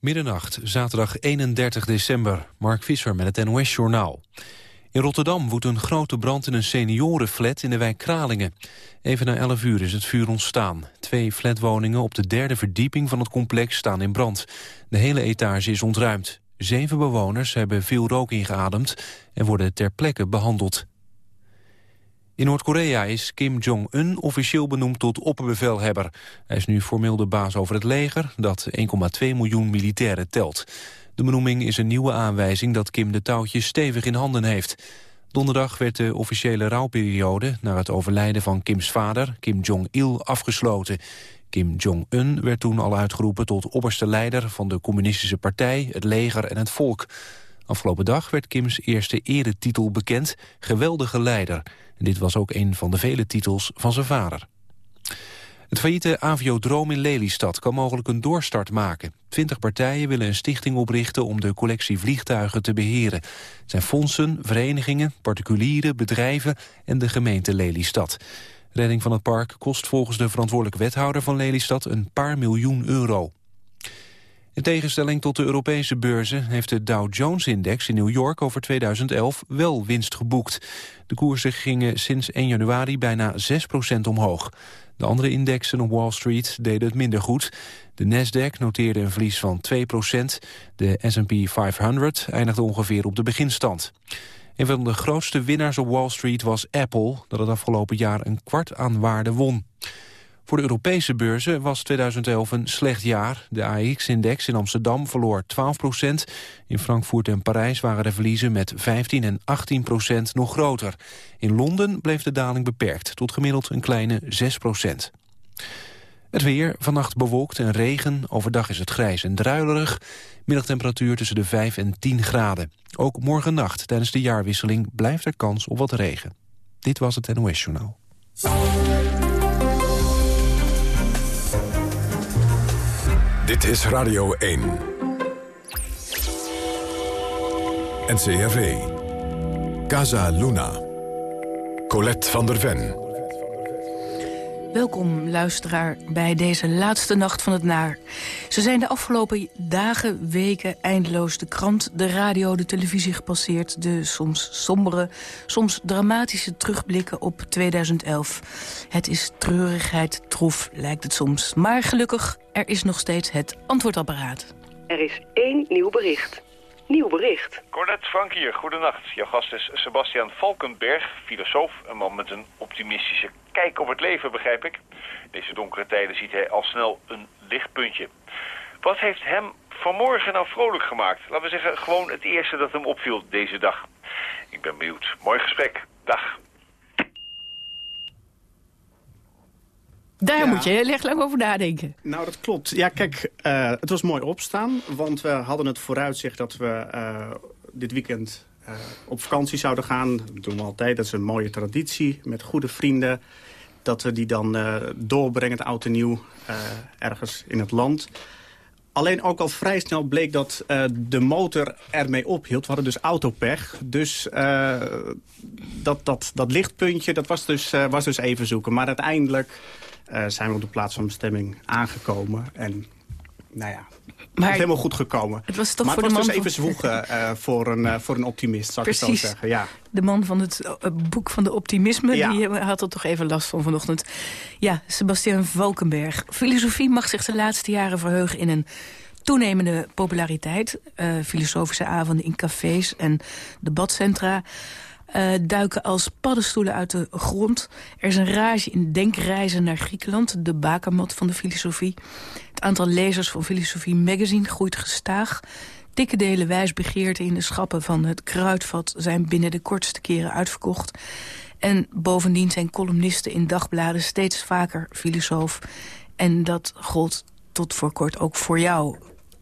Middernacht, zaterdag 31 december. Mark Visser met het NOS-journaal. In Rotterdam woedt een grote brand in een seniorenflat in de wijk Kralingen. Even na 11 uur is het vuur ontstaan. Twee flatwoningen op de derde verdieping van het complex staan in brand. De hele etage is ontruimd. Zeven bewoners hebben veel rook ingeademd en worden ter plekke behandeld. In Noord-Korea is Kim Jong-un officieel benoemd tot opperbevelhebber. Hij is nu formeel de baas over het leger, dat 1,2 miljoen militairen telt. De benoeming is een nieuwe aanwijzing dat Kim de touwtjes stevig in handen heeft. Donderdag werd de officiële rouwperiode na het overlijden van Kims vader, Kim Jong-il, afgesloten. Kim Jong-un werd toen al uitgeroepen tot opperste leider van de communistische partij, het leger en het volk. Afgelopen dag werd Kims eerste eretitel bekend, geweldige leider. Dit was ook een van de vele titels van zijn vader. Het failliete Aviodroom in Lelystad kan mogelijk een doorstart maken. Twintig partijen willen een stichting oprichten om de collectie vliegtuigen te beheren. Het zijn fondsen, verenigingen, particulieren, bedrijven en de gemeente Lelystad. Redding van het park kost volgens de verantwoordelijke wethouder van Lelystad een paar miljoen euro. In tegenstelling tot de Europese beurzen heeft de Dow Jones-index in New York over 2011 wel winst geboekt. De koersen gingen sinds 1 januari bijna 6% omhoog. De andere indexen op Wall Street deden het minder goed. De Nasdaq noteerde een verlies van 2% De S&P 500 eindigde ongeveer op de beginstand. Een van de grootste winnaars op Wall Street was Apple... dat het afgelopen jaar een kwart aan waarde won. Voor de Europese beurzen was 2011 een slecht jaar. De AX-index in Amsterdam verloor 12 procent. In Frankfurt en Parijs waren de verliezen met 15 en 18 procent nog groter. In Londen bleef de daling beperkt, tot gemiddeld een kleine 6 procent. Het weer, vannacht bewolkt en regen. Overdag is het grijs en druilerig. Middagtemperatuur tussen de 5 en 10 graden. Ook morgen nacht tijdens de jaarwisseling blijft er kans op wat regen. Dit was het NOS Journaal. Dit is Radio 1. NCRV. Casa Luna. Colette van der Ven. Welkom, luisteraar, bij deze laatste nacht van het naar. Ze zijn de afgelopen dagen, weken eindeloos de krant, de radio, de televisie gepasseerd. De soms sombere, soms dramatische terugblikken op 2011. Het is treurigheid, troef, lijkt het soms. Maar gelukkig, er is nog steeds het antwoordapparaat. Er is één nieuw bericht. Nieuw bericht. Cornet Frank hier, goedenacht. Jouw gast is Sebastian Valkenberg, filosoof. Een man met een optimistische kijk op het leven, begrijp ik. Deze donkere tijden ziet hij al snel een lichtpuntje. Wat heeft hem vanmorgen nou vrolijk gemaakt? Laten we zeggen, gewoon het eerste dat hem opviel deze dag. Ik ben benieuwd. Mooi gesprek. Dag. Daar moet je heel erg lang over nadenken. Nou, dat klopt. Ja, kijk, uh, het was mooi opstaan. Want we hadden het vooruitzicht dat we uh, dit weekend uh, op vakantie zouden gaan. Dat doen we altijd. Dat is een mooie traditie met goede vrienden. Dat we die dan doorbrengen, het oud en nieuw, ergens in het land. Alleen ook al vrij snel bleek dat uh, de motor ermee ophield. We hadden dus autopech. Dus uh, dat, dat, dat lichtpuntje dat was, dus, uh, was dus even zoeken. Maar uiteindelijk zijn we op de plaats van bestemming aangekomen. En nou ja, maar, het is helemaal goed gekomen. Het was toch maar voor het was dus even zwoegen uh, voor, een, uh, voor een optimist, zou Precies. ik zo zeggen. Ja. De man van het boek van de optimisme, Ja. die had er toch even last van vanochtend. Ja, Sebastian Valkenberg. Filosofie mag zich de laatste jaren verheugen in een toenemende populariteit. Filosofische avonden in cafés en debatcentra uh, duiken als paddenstoelen uit de grond. Er is een rage in denkreizen naar Griekenland, de bakermat van de filosofie. Het aantal lezers van Filosofie Magazine groeit gestaag. Dikke delen wijsbegeerte in de schappen van het kruidvat... zijn binnen de kortste keren uitverkocht. En bovendien zijn columnisten in dagbladen steeds vaker filosoof. En dat gold tot voor kort ook voor jou,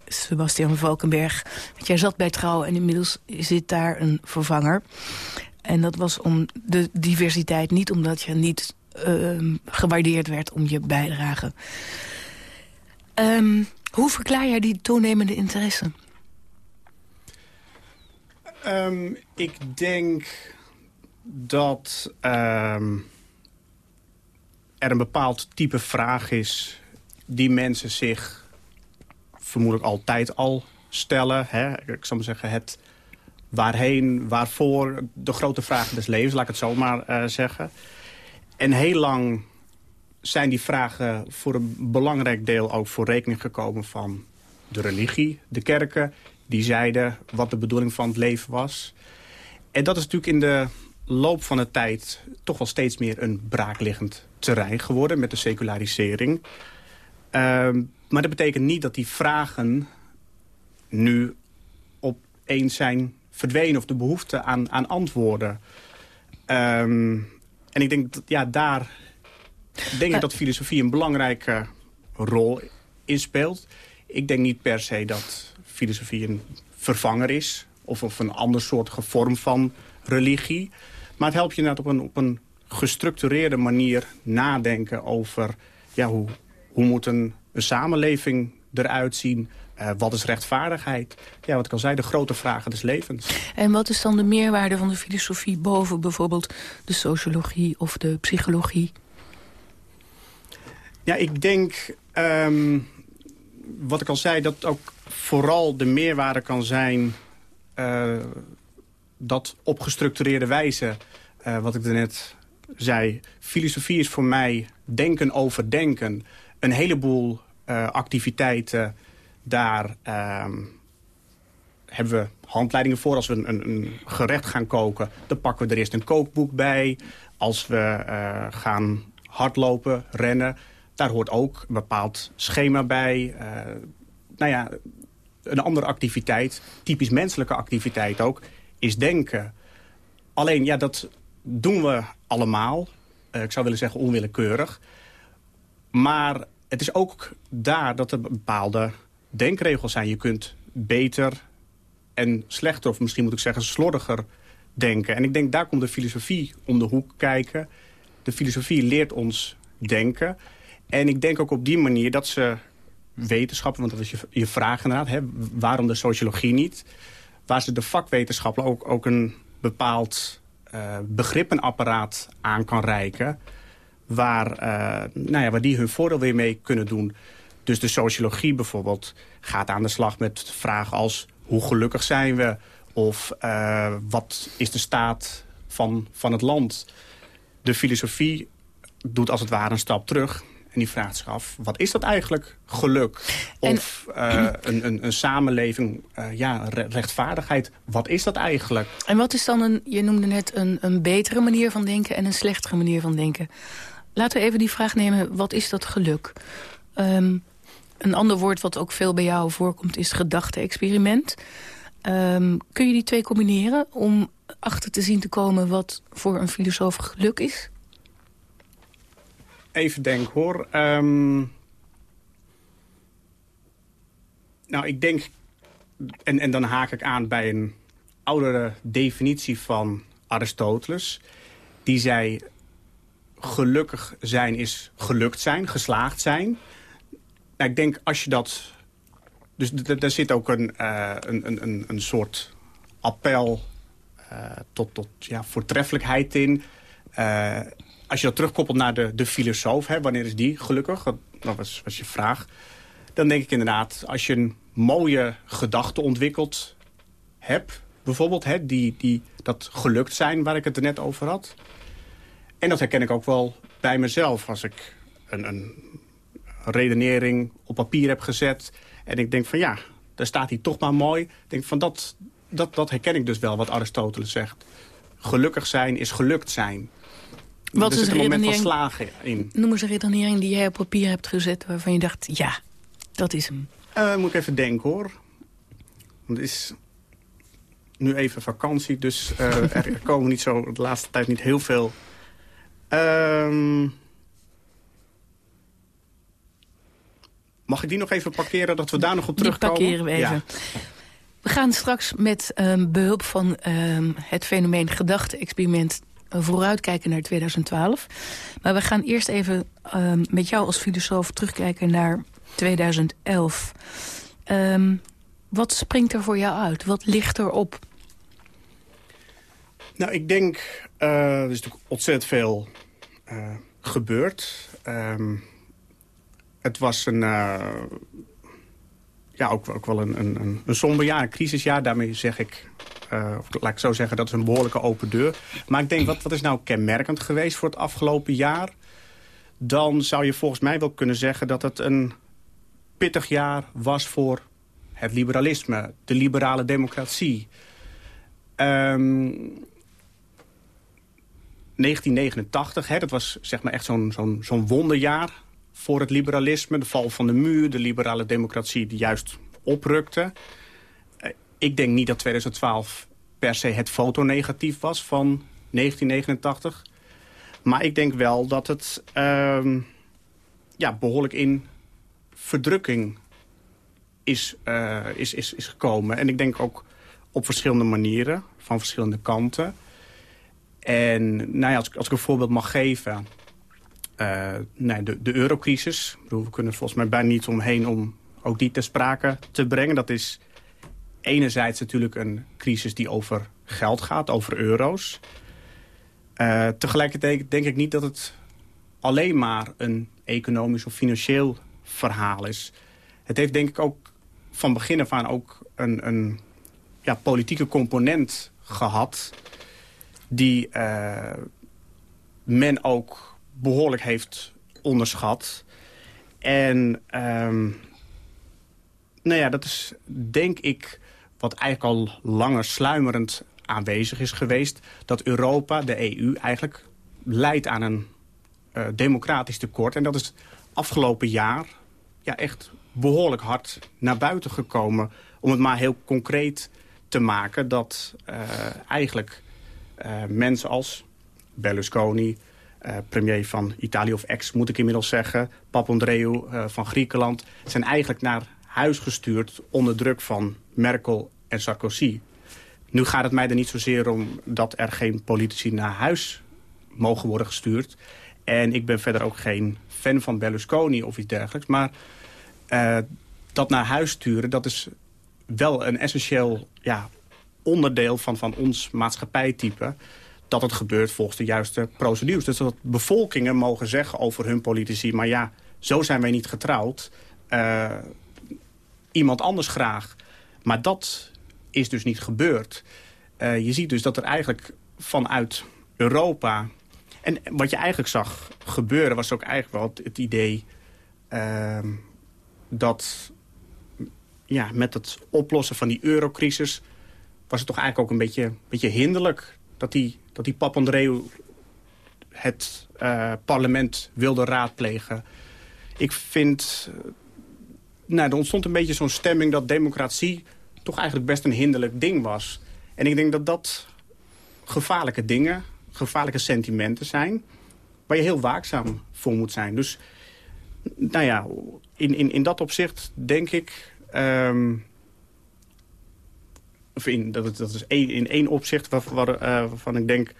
Sebastian Valkenberg. Want jij zat bij Trouw en inmiddels zit daar een vervanger. En dat was om de diversiteit, niet omdat je niet uh, gewaardeerd werd om je bijdrage. Um, hoe verklaar jij die toenemende interesse? Um, ik denk dat er een bepaald type vraag is... die mensen zich vermoedelijk altijd al stellen. Hè? Ik zou maar zeggen, het waarheen, waarvoor, de grote vragen des levens, laat ik het zo maar uh, zeggen. En heel lang zijn die vragen voor een belangrijk deel ook voor rekening gekomen van de religie, de kerken. Die zeiden wat de bedoeling van het leven was. En dat is natuurlijk in de loop van de tijd toch wel steeds meer een braakliggend terrein geworden met de secularisering. Ehm, maar dat betekent niet dat die vragen nu opeens zijn verdwenen... of de behoefte aan, aan antwoorden. Ehm, en ik denk dat ja, daar denk ik dat filosofie een belangrijke rol in speelt. Ik denk niet per se dat filosofie een vervanger is... of, of een ander soort vorm van religie. Maar het helpt je net op een, op een gestructureerde manier nadenken over... Ja, hoe, hoe moet een, een samenleving eruit zien... Uh, wat is rechtvaardigheid? Ja, wat ik al zei, de grote vragen des levens. En wat is dan de meerwaarde van de filosofie boven bijvoorbeeld de sociologie of de psychologie? Ja, ik denk, um, wat ik al zei, dat ook vooral de meerwaarde kan zijn... Uh, dat op gestructureerde wijze, uh, wat ik er net zei... filosofie is voor mij denken over denken. Een heleboel activiteiten daar ehm, hebben we handleidingen voor. Als we een, een, gerecht gaan koken, dan pakken we er eerst een kookboek bij. Als we uh, gaan hardlopen, rennen, daar hoort ook een bepaald schema bij. Uh, nou ja, een andere activiteit, typisch menselijke activiteit ook, is denken. Alleen, ja, dat doen we allemaal. Uh, ik zou willen zeggen onwillekeurig. Maar het is ook daar dat er bepaalde denkregels zijn. Je kunt beter en slechter, of misschien moet ik zeggen slordiger denken. En ik denk, daar komt de filosofie om de hoek kijken. De filosofie leert ons denken. En ik denk ook op die manier dat ze wetenschappen... want dat is je, je vraag inderdaad, hè, waarom de sociologie niet... waar ze de vakwetenschappen ook, ook een bepaald uh, begrippenapparaat aan kan reiken... Waar, uh, nou ja, waar die hun voordeel weer mee kunnen doen... Dus de sociologie bijvoorbeeld gaat aan de slag met vragen als... hoe gelukkig zijn we? Of uh, wat is de staat van, van het land? De filosofie doet als het ware een stap terug... En die vraagt zich af, wat is dat eigenlijk geluk? Of uh, een, een, een, samenleving, uh, ja, rechtvaardigheid, wat is dat eigenlijk? En wat is dan, een, je noemde net een, een betere manier van denken en een slechtere manier van denken. Laten we even die vraag nemen, wat is dat geluk? Um, een ander woord wat ook veel bij jou voorkomt is gedachte-experiment. Um, kun je die twee combineren om achter te zien te komen wat voor een filosoof geluk is? Even denk hoor. Um, nou, ik denk, en, en dan haak ik aan bij een oudere definitie van Aristoteles. Die zei, gelukkig zijn is gelukt zijn, geslaagd zijn. Nou, ik denk als je dat... Dus daar zit ook een, uh, een, een, een soort appel uh, tot, tot ja, voortreffelijkheid in. Uh, als je dat terugkoppelt naar de, de filosoof, hè, wanneer is die gelukkig? Dat was, was je vraag. Dan denk ik inderdaad, als je een mooie gedachte ontwikkeld hebt... bijvoorbeeld hè, die, die, dat gelukt zijn waar ik het er net over had... En dat herken ik ook wel bij mezelf. Als ik een, een redenering op papier heb gezet. En ik denk van ja, daar staat hij toch maar mooi. Ik denk van dat, dat, dat herken ik dus wel, wat Aristoteles zegt. Gelukkig zijn is gelukt zijn. Wat er is een moment van slagen in. Noem eens een redenering die jij op papier hebt gezet... waarvan je dacht, ja, dat is hem. Uh, moet ik even denken, hoor. Want het is nu even vakantie, dus uh, er komen niet zo de laatste tijd niet heel veel... Uh, Mag ik die nog even parkeren, dat we daar nog op terugkomen? Die parkeren we even. We gaan straks met um, behulp van um, het fenomeen gedachte-experiment vooruitkijken naar 2012. Maar we gaan eerst even um, met jou als filosoof terugkijken naar 2011. wat springt er voor jou uit? Wat ligt erop? Nou, ik denk, uh, er is natuurlijk ontzettend veel uh, gebeurd. Um, het was een... Uh, ja, ook, ook wel een, een, een somber jaar, een crisisjaar. Daarmee zeg ik, uh, of laat ik zo zeggen, dat is een behoorlijke open deur. Maar ik denk, wat, wat is nou kenmerkend geweest voor het afgelopen jaar? Dan zou je volgens mij wel kunnen zeggen dat het een pittig jaar was voor het liberalisme, de liberale democratie. Um, 1989, hè, dat was zeg maar echt zo'n zo'n zo'n wonderjaar voor het liberalisme. De val van de muur, de liberale democratie die juist oprukte. Uh, ik denk niet dat 2012 per se het fotonegatief was van 1989. Maar ik denk wel dat het uh, ja, behoorlijk in verdrukking is, uh, is, is, is gekomen. En ik denk ook op verschillende manieren, van verschillende kanten. En nou ja, als, als ik een voorbeeld mag geven... Uh, nee, de, de eurocrisis. we kunnen volgens mij bijna niet omheen om ook die ter sprake te brengen. Dat is enerzijds natuurlijk een crisis die over geld gaat, over euro's. Uh, tegelijkertijd denk ik niet dat het alleen maar een economisch of financieel verhaal is. Het heeft denk ik ook van begin af aan ook een, een ja, politieke component gehad... die uh, men ook behoorlijk heeft onderschat. En um, nou ja, dat is denk ik wat eigenlijk al langer sluimerend aanwezig is geweest... dat Europa, de EU, eigenlijk leidt aan een uh, democratisch tekort. En dat is afgelopen jaar ja, echt behoorlijk hard naar buiten gekomen. Om het maar heel concreet te maken dat uh, eigenlijk uh, mensen als Berlusconi... Uh, premier van Italië of ex, moet ik inmiddels zeggen... Papandreou van Griekenland... zijn eigenlijk naar huis gestuurd onder druk van Merkel en Sarkozy. Nu gaat het mij er niet zozeer om dat er geen politici naar huis mogen worden gestuurd. En ik ben verder ook geen fan van Berlusconi of iets dergelijks. Maar uh, dat naar huis sturen, dat is wel een essentieel ja, onderdeel van, van ons maatschappijtype dat het gebeurt volgens de juiste procedures. Dus dat bevolkingen mogen zeggen over hun politici... maar ja, zo zijn wij niet getrouwd. Uh, iemand anders graag. Maar dat is dus niet gebeurd. Uh, je ziet dus dat er eigenlijk vanuit Europa... en wat je eigenlijk zag gebeuren was ook eigenlijk wel het, idee... Uh, dat ja, met het oplossen van die eurocrisis... was het toch eigenlijk ook een beetje, beetje hinderlijk... dat die, dat die Papandreou het uh, parlement wilde raadplegen. Ik vind... Nou, er ontstond een beetje zo'n stemming dat democratie toch eigenlijk best een hinderlijk ding was. En ik denk dat dat gevaarlijke dingen, gevaarlijke sentimenten zijn... waar je heel waakzaam voor moet zijn. Dus nou ja, in, in, in dat opzicht denk ik... Um, of in, dat, dat is één, in één opzicht waar, waar, uh, waarvan ik denk...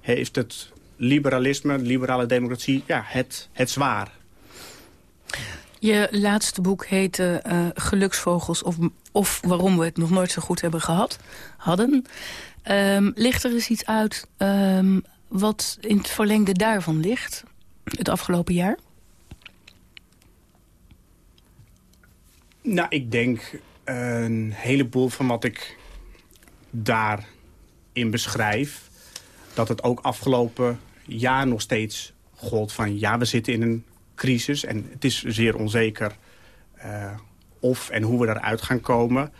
heeft het liberalisme, liberale democratie, ja, het, het zwaar. Je laatste boek heette uh, Geluksvogels of, of waarom we het nog nooit zo goed hebben gehad, hadden. Um, ligt er eens iets uit um, wat in het verlengde daarvan ligt, het afgelopen jaar? Nou, ik denk een heleboel van wat ik daarin beschrijf... dat het ook afgelopen jaar nog steeds gold van... ja, we zitten in een crisis en het is zeer onzeker uh, of en hoe we eruit gaan komen.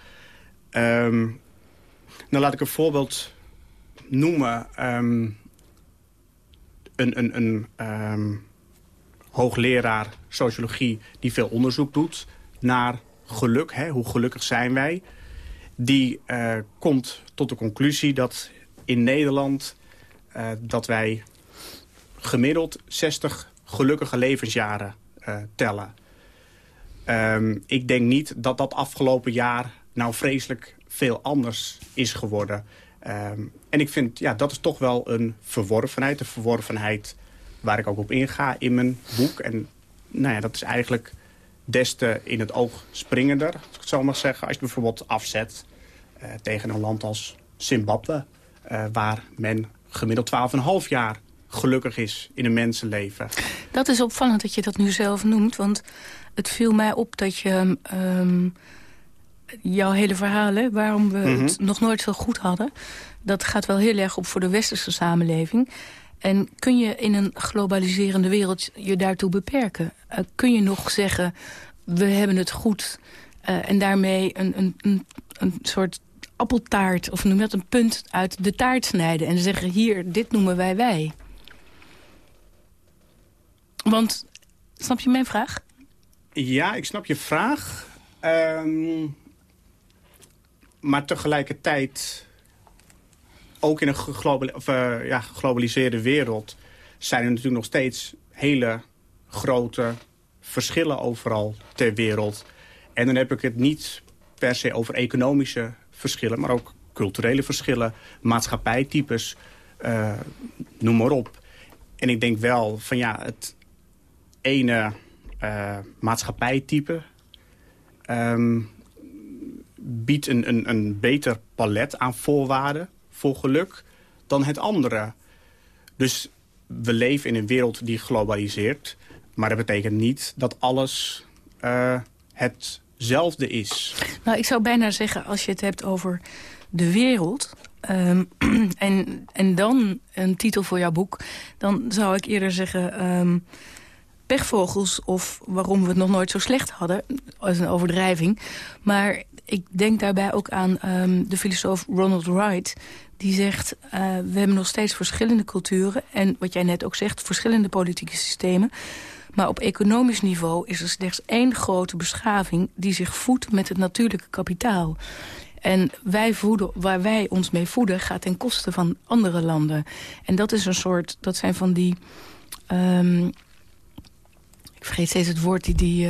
Um, nou, laat ik een voorbeeld noemen. Um, een een, een um, hoogleraar sociologie die veel onderzoek doet naar geluk. Hè, hoe gelukkig zijn wij? Die uh, komt tot de conclusie dat in Nederland... Uh, dat wij gemiddeld 60 gelukkige levensjaren uh, tellen. Um, ik denk niet dat dat afgelopen jaar nou vreselijk veel anders is geworden. Um, en ik vind, ja, dat is toch wel een verworvenheid. Een verworvenheid waar ik ook op inga in mijn boek. En nou ja, dat is eigenlijk des te in het oog springender, als ik het zo mag zeggen. Als je bijvoorbeeld afzet tegen een land als Zimbabwe... Uh, waar men gemiddeld 12,5 jaar gelukkig is in een mensenleven. Dat is opvallend dat je dat nu zelf noemt, want het viel mij op dat je... ehm, jouw hele verhaal, hè, waarom we het Mhm. nog nooit zo goed hadden... dat gaat wel heel erg op voor de westerse samenleving. En kun je in een globaliserende wereld je daartoe beperken? Eh, kun je nog zeggen, we hebben het goed... eh, en daarmee een, een, een, een soort appeltaart, of noem dat, een punt uit de taart snijden... en zeggen, hier, dit noemen wij wij. Want, snap je mijn vraag? Ja, ik snap je vraag. Ehm, maar tegelijkertijd, ook in een geglobali- of, eh, ja, geglobaliseerde wereld... zijn er natuurlijk nog steeds hele grote verschillen overal ter wereld. En dan heb ik het niet per se over economische verschillen... maar ook culturele verschillen, maatschappijtypes, eh, noem maar op. En ik denk wel van ja, het ene eh, maatschappijtype... ehm, biedt een, een, een beter palet aan voorwaarden voor geluk dan het andere. Dus we leven in een wereld die globaliseert. Maar dat betekent niet dat alles eh, hetzelfde is. Nou, ik zou bijna zeggen, als je het hebt over de wereld... ehm, en, en dan een titel voor jouw boek... dan zou ik eerder zeggen... ehm, pechvogels of waarom we het nog nooit zo slecht hadden. als een overdrijving. Maar ik denk daarbij ook aan ehm, de filosoof Ronald Wright... die zegt, eh, we hebben nog steeds verschillende culturen... en wat jij net ook zegt, verschillende politieke systemen... Maar op economisch niveau is er slechts één grote beschaving... die zich voedt met het natuurlijke kapitaal. En wij voeden, waar wij ons mee voeden gaat ten koste van andere landen. En dat is een soort, dat zijn van die... ehm, ik vergeet steeds het woord, die, die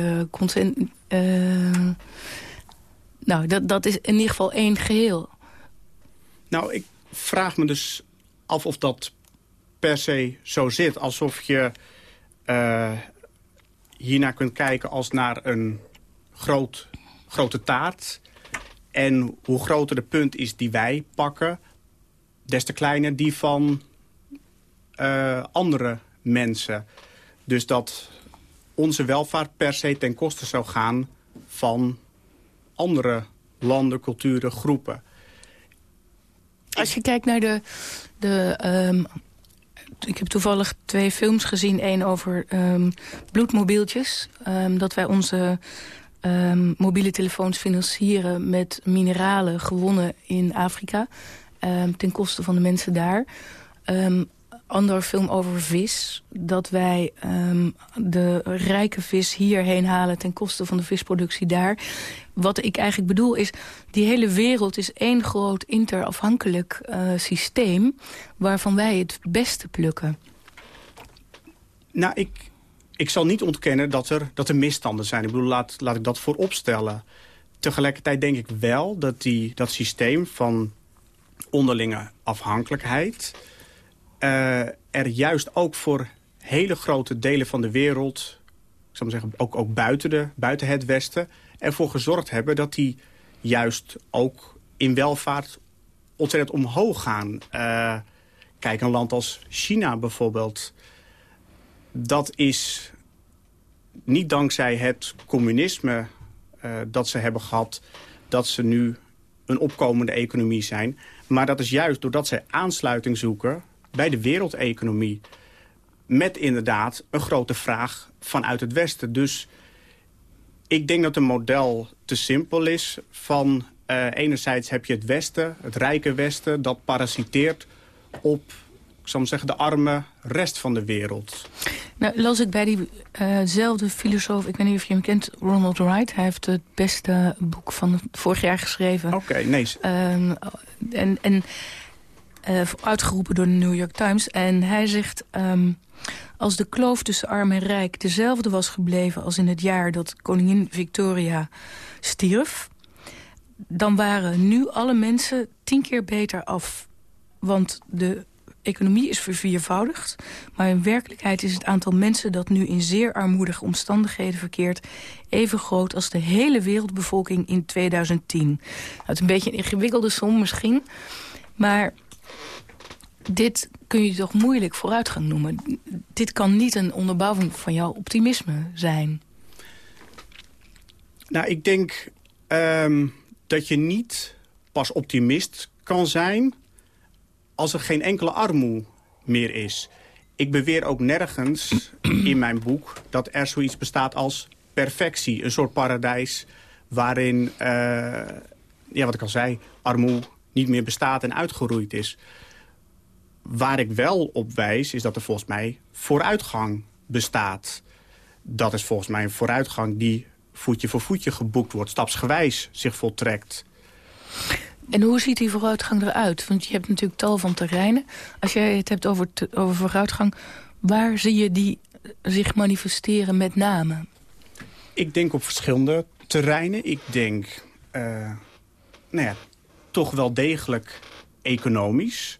eh, nou, dat, dat is in ieder geval één geheel. Nou, ik vraag me dus af of dat per se zo zit. Alsof je hiernaar kunt kijken als naar een groot, grote taart. En hoe groter de punt is die wij pakken... des te kleiner die van eh, andere mensen. Dus dat onze welvaart per se ten koste zou gaan... van andere landen, culturen, groepen. Als je kijkt naar de... de ehm, ik heb toevallig twee films gezien. Eén over ehm, bloedmobieltjes. Ehm, dat wij onze ehm, mobiele telefoons financieren met mineralen gewonnen in Afrika. ten koste van de mensen daar. Ander film over vis. Dat wij de rijke vis hierheen halen ten koste van de visproductie daar. Wat ik eigenlijk bedoel is, die hele wereld is één groot interafhankelijk eh, systeem... waarvan wij het beste plukken. Nou, ik, ik zal niet ontkennen dat er, dat er misstanden zijn. Ik bedoel, laat, laat ik dat voorop stellen. Tegelijkertijd denk ik wel dat die, dat systeem van onderlinge afhankelijkheid... eh, er juist ook voor hele grote delen van de wereld... ik zou maar zeggen, ook, ook buiten, de, buiten het Westen... ervoor gezorgd hebben dat die juist ook in welvaart ontzettend omhoog gaan. Eh, kijk, een land als China bijvoorbeeld dat is niet dankzij het communisme uh, dat ze hebben gehad... dat ze nu een opkomende economie zijn. Maar dat is juist doordat zij aansluiting zoeken bij de wereldeconomie. Met inderdaad een grote vraag vanuit het Westen. Dus ik denk dat een model te simpel is van... Uh, enerzijds heb je het Westen, het rijke Westen... dat parasiteert op ik zal maar zeggen, de arme rest van de wereld. Nou, las ik bij diezelfde uh filosoof, ik weet niet of je hem kent, Ronald Wright. Hij heeft het beste boek van vorig jaar geschreven. Oké, okay, nee. Um, en en uh, uitgeroepen door de New York Times. En hij zegt, um, als de kloof tussen arm en rijk dezelfde was gebleven... als in het jaar dat koningin Victoria stierf... dan waren nu alle mensen tien keer beter af. Want de economie is verviervoudigd. Maar in werkelijkheid is het aantal mensen dat nu in zeer armoedige omstandigheden verkeert... even groot als de hele wereldbevolking in 2010. Het is een beetje een ingewikkelde som misschien. Maar dit kun je toch moeilijk vooruitgang noemen. Dit kan niet een onderbouwing van jouw optimisme zijn. Nou, ik denk ehm, dat je niet pas optimist kan zijn... als er geen enkele armoede meer is. Ik beweer ook nergens in mijn boek dat er zoiets bestaat als perfectie. Een soort paradijs waarin, uh, ja, wat ik al zei, armoede niet meer bestaat en uitgeroeid is. Waar ik wel op wijs is dat er volgens mij vooruitgang bestaat. Dat is volgens mij een vooruitgang die voetje voor voetje geboekt wordt, stapsgewijs zich voltrekt. En hoe ziet die vooruitgang eruit? Want je hebt natuurlijk tal van terreinen. Als jij het hebt over, over vooruitgang, waar zie je die zich manifesteren met name? Ik denk op verschillende terreinen. Ik denk, uh, nou ja, toch wel degelijk economisch.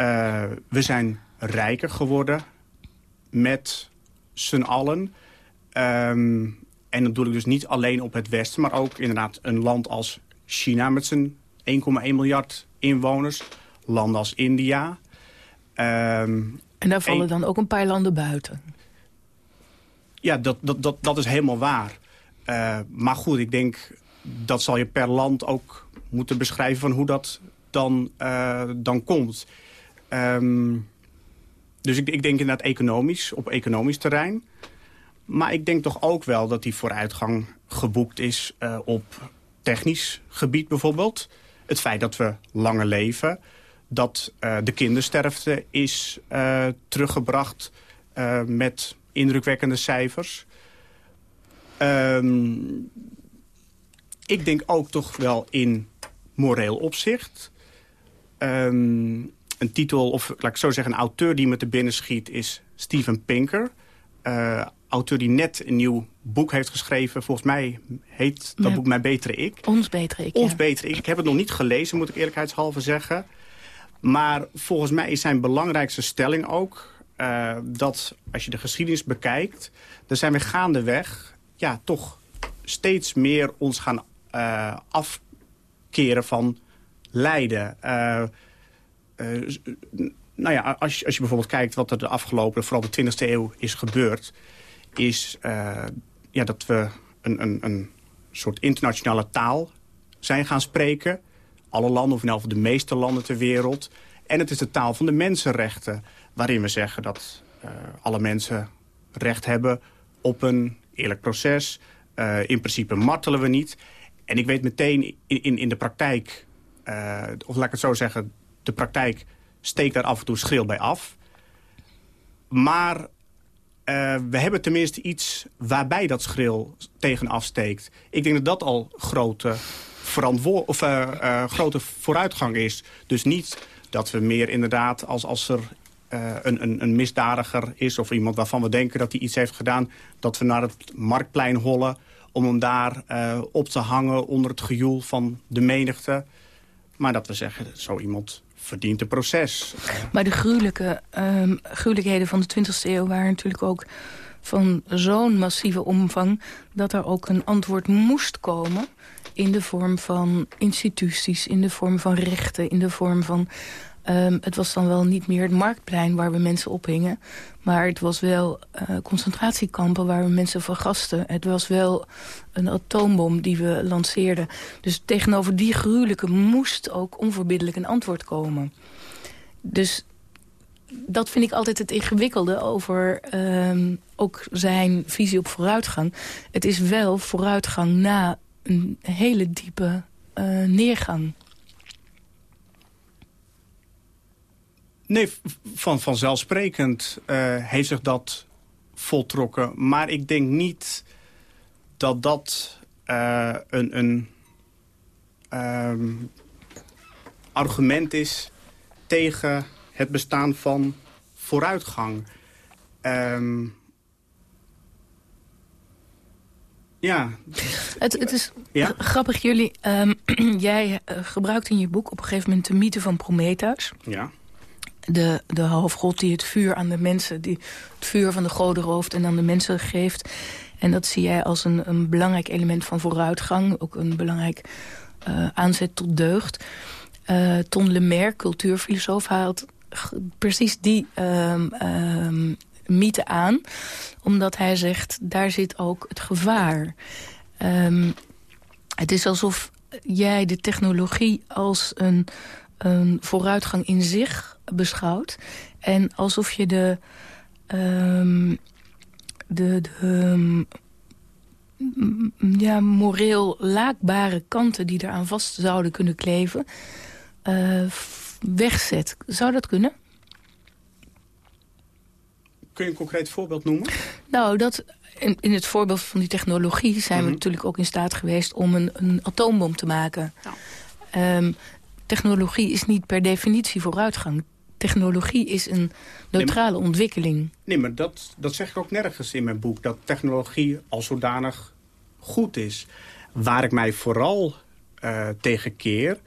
Uh, we zijn rijker geworden met z'n allen. Um, en dat doe ik dus niet alleen op het Westen... maar ook inderdaad een land als China met zijn 1,1 miljard inwoners. Landen als India. Um, en daar vallen dan ook een paar landen buiten? Ja, dat, dat, dat, dat is helemaal waar. Uh, maar goed, ik denk dat zal je per land ook moeten beschrijven... van hoe dat dan, uh, dan komt. Um, dus ik, ik denk inderdaad economisch, op economisch terrein. Maar ik denk toch ook wel dat die vooruitgang geboekt is uh, op technisch gebied bijvoorbeeld. Het feit dat we langer leven. Dat uh, de kindersterfte is uh, teruggebracht met indrukwekkende cijfers. Um, ik denk ook toch wel in moreel opzicht. Um, een titel, of laat ik zo zeggen, een auteur die me te binnen schiet... is Steven Pinker. Uh, auteur die net een nieuw boek heeft geschreven. Volgens mij heet dat boek Mijn Betere Ik. Ons Betere Ik, Ons Betere Ik. Ik heb het nog niet gelezen, moet ik eerlijkheidshalve zeggen. Maar volgens mij is zijn belangrijkste stelling ook... Uh, dat als je de geschiedenis bekijkt... dan zijn we gaandeweg ja, toch steeds meer ons gaan uh, afkeren van lijden. Uh, nou ja, als als je bijvoorbeeld kijkt wat er de afgelopen, vooral de 20e eeuw is gebeurd is uh, ja, dat we een, een, een soort internationale taal zijn gaan spreken. Alle landen, of in elk de meeste landen ter wereld. En het is de taal van de mensenrechten. Waarin we zeggen dat uh, alle mensen recht hebben op een eerlijk proces. In principe martelen we niet. En ik weet meteen in, in, in de praktijk, of laat ik het zo zeggen... de praktijk steekt daar af en toe schil bij af. Maar uh, we hebben tenminste iets waarbij dat schril tegen afsteekt. Ik denk dat dat al grote, of, uh, uh, grote vooruitgang is. Dus niet dat we meer inderdaad, als, als er een, een, een, misdadiger is... of iemand waarvan we denken dat hij iets heeft gedaan... dat we naar het marktplein hollen om hem daar op te hangen... onder het gejoel van de menigte. Maar dat we zeggen, zo iemand verdient een proces. Maar de gruwelijke, um, gruwelijkheden van de 20e eeuw waren natuurlijk ook van zo'n massieve omvang... dat er ook een antwoord moest komen in de vorm van instituties... in de vorm van rechten, in de vorm van Um, het was dan wel niet meer het marktplein waar we mensen ophingen. Maar het was wel uh, concentratiekampen waar we mensen vergasten. Het was wel een atoombom die we lanceerden. Dus tegenover die gruwelijke moest ook onverbiddelijk een antwoord komen. Dus dat vind ik altijd het ingewikkelde over um, ook zijn visie op vooruitgang. Het is wel vooruitgang na een hele diepe uh, neergang. Nee, van, vanzelfsprekend uh, heeft zich dat voltrokken. Maar ik denk niet dat dat uh, een, een um, argument is tegen het bestaan van vooruitgang. Um, ja. Het, het is ja? grappig, jullie. Um, jij uh, gebruikt in je boek op een gegeven moment de mythe van Prometheus. Ja de, de halfgod die het vuur aan de mensen, die het vuur van de goden rooft en aan de mensen geeft. En dat zie jij als een, een belangrijk element van vooruitgang. Ook een belangrijk uh, aanzet tot deugd. Uh, Ton Lemaire, cultuurfilosoof, haalt precies die um, um, mythe aan. Omdat hij zegt, daar zit ook het gevaar. Ehm, het is alsof jij de technologie als een, een vooruitgang in zich beschouwt. En alsof je de, um, de, de um, ja, moreel laakbare kanten die eraan vast zouden kunnen kleven... Uh, wegzet. Zou dat kunnen? Kun je een concreet voorbeeld noemen? Nou, dat, in, in het voorbeeld van die technologie zijn we mhm. natuurlijk ook in staat geweest om een, een atoombom te maken. Um, technologie is niet per definitie vooruitgang. Technologie is een neutrale ontwikkeling. Nee, maar dat, dat zeg ik ook nergens in mijn boek. Dat technologie al zodanig goed is. Waar ik mij vooral uh, tegen keer...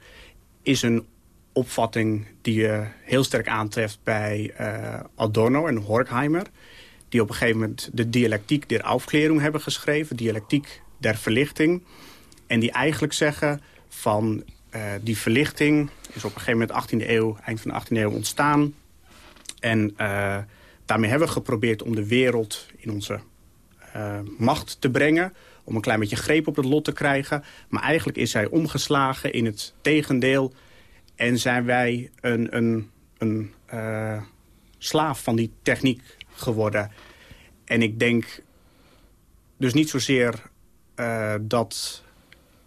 is een opvatting die je heel sterk aantreft bij uh, Adorno en Horkheimer... die op een gegeven moment de dialectiek der afklerung hebben geschreven... dialectiek der verlichting. En die eigenlijk zeggen van die verlichting is op een gegeven moment 18e eeuw, eind van de 18e eeuw ontstaan. En uh, daarmee hebben we geprobeerd om de wereld in onze uh, macht te brengen. Om een klein beetje greep op het lot te krijgen. Maar eigenlijk is hij omgeslagen in het tegendeel. En zijn wij een, een, een slaaf van die techniek geworden. En ik denk dus niet zozeer dat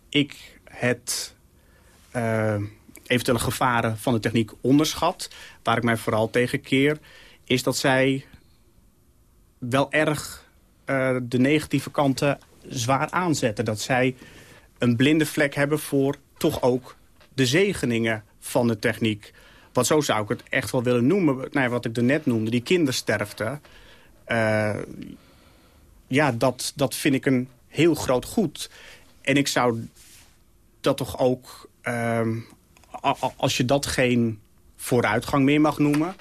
ik het eventuele gevaren van de techniek onderschat. Waar ik mij vooral tegen keer, is dat zij wel erg uh, de negatieve kanten zwaar aanzetten. Dat zij een blinde vlek hebben voor toch ook de zegeningen van de techniek. Want zo zou ik het echt wel willen noemen. Nou ja, wat ik er net noemde, die kindersterfte. Uh, ja, dat, dat vind ik een heel groot goed. En ik zou dat toch ook uh, als je dat geen vooruitgang meer mag noemen...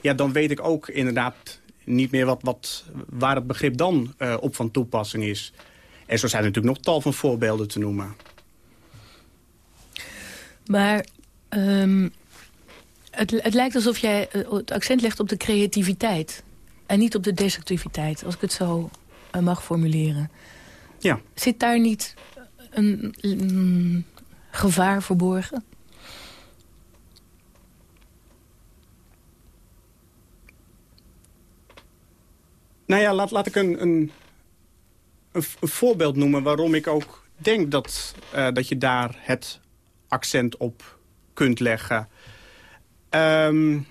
Ja, dan weet ik ook inderdaad niet meer wat, wat, waar het begrip dan uh, op van toepassing is. En zo zijn er natuurlijk nog tal van voorbeelden te noemen. Maar um, het, het lijkt alsof jij eh, het accent legt op de creativiteit. En niet op de destructiviteit, als ik het zo uh, mag formuleren. Ja. Zit daar niet een, een gevaar verborgen? Nou ja, laat, laat ik een, een, een, voorbeeld noemen waarom ik ook denk dat, uh, dat je daar het accent op kunt leggen. Um,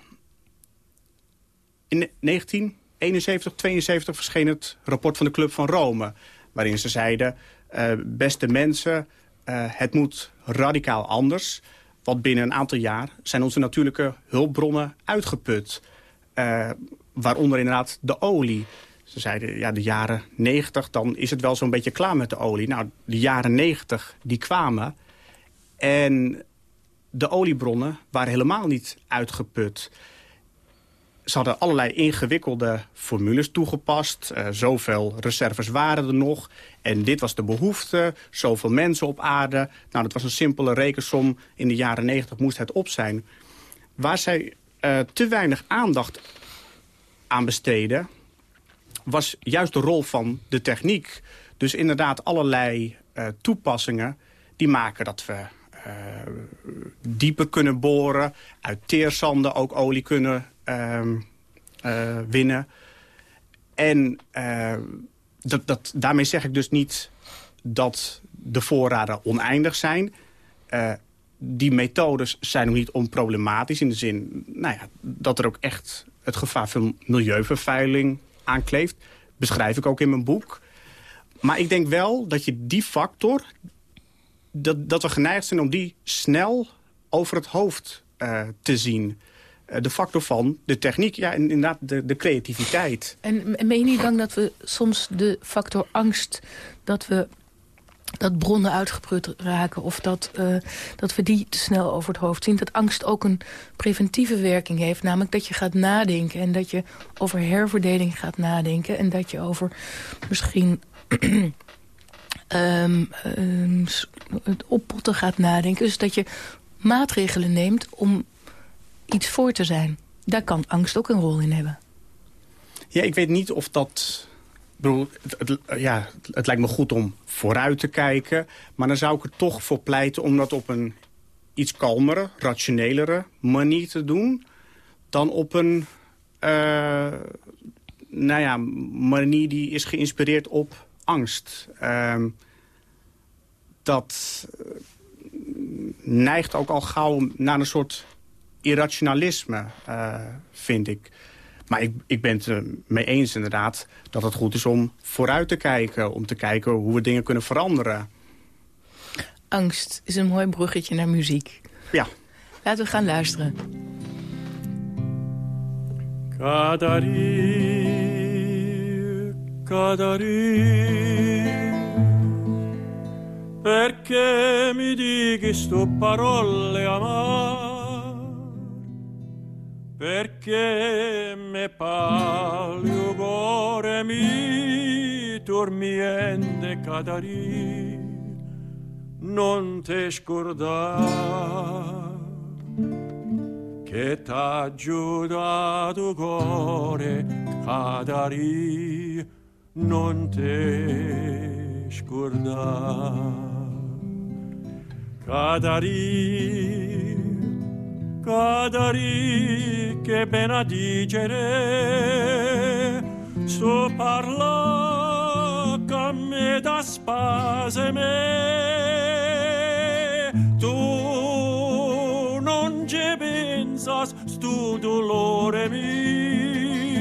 in 1971, 72 verscheen het rapport van de Club van Rome... waarin ze zeiden, uh, beste mensen, het moet radicaal anders... want binnen een aantal jaar zijn onze natuurlijke hulpbronnen uitgeput. Uh, waaronder inderdaad de olie. Ze zeiden, ja, de jaren 90, dan is het wel zo'n beetje klaar met de olie. Nou, de jaren 90, die kwamen. En de oliebronnen waren helemaal niet uitgeput. Ze hadden allerlei ingewikkelde formules toegepast. Uh, zoveel reserves waren er nog. En dit was de behoefte. Zoveel mensen op aarde. Nou, dat was een simpele rekensom. In de jaren 90 moest het op zijn. Waar zij uh, te weinig aandacht aan besteden was juist de rol van de techniek. Dus inderdaad allerlei uh, toepassingen die maken dat we dieper kunnen boren. Uit teerzanden ook olie kunnen winnen. En dat, dat, daarmee zeg ik dus niet dat de voorraden oneindig zijn. die methodes zijn nog niet onproblematisch in de zin nou ja, dat er ook echt het gevaar van milieuvervuiling aankleeft. Beschrijf ik ook in mijn boek. Maar ik denk wel dat je die factor... dat, dat we geneigd zijn om die snel over het hoofd te zien de factor van de techniek, ja, inderdaad de, de creativiteit. En ben je niet bang dat we soms de factor angst... dat we dat bronnen uitgeput raken of dat, uh, dat we die te snel over het hoofd zien. Dat angst ook een preventieve werking heeft. Namelijk dat je gaat nadenken en dat je over herverdeling gaat nadenken. En dat je over misschien um, um, het oppotten gaat nadenken. Dus dat je maatregelen neemt om iets voor te zijn. Daar kan angst ook een rol in hebben. Ja, ik weet niet of dat bedoel, het, ja, het lijkt me goed om vooruit te kijken. Maar dan zou ik er toch voor pleiten om dat op een iets kalmere, rationelere manier te doen... dan op een uh, nou ja, manier die is geïnspireerd op angst. Uh, dat neigt ook al gauw naar een soort irrationalisme, uh, vind ik. Maar ik, ik ben het mee eens inderdaad dat het goed is om vooruit te kijken. Om te kijken hoe we dingen kunnen veranderen. Angst is een mooi bruggetje naar muziek. Ja. Laten we gaan luisteren. Kadari, Kadari Perché mi dighi sto parole amar perché me palio gore mi tormiende cadarì non te scordar che t'ha giudato gore cadarì non te scordar. Cadarì Kadari che ben a dicere sto parla me da spase me. Tu non ci pensas stu dolore mi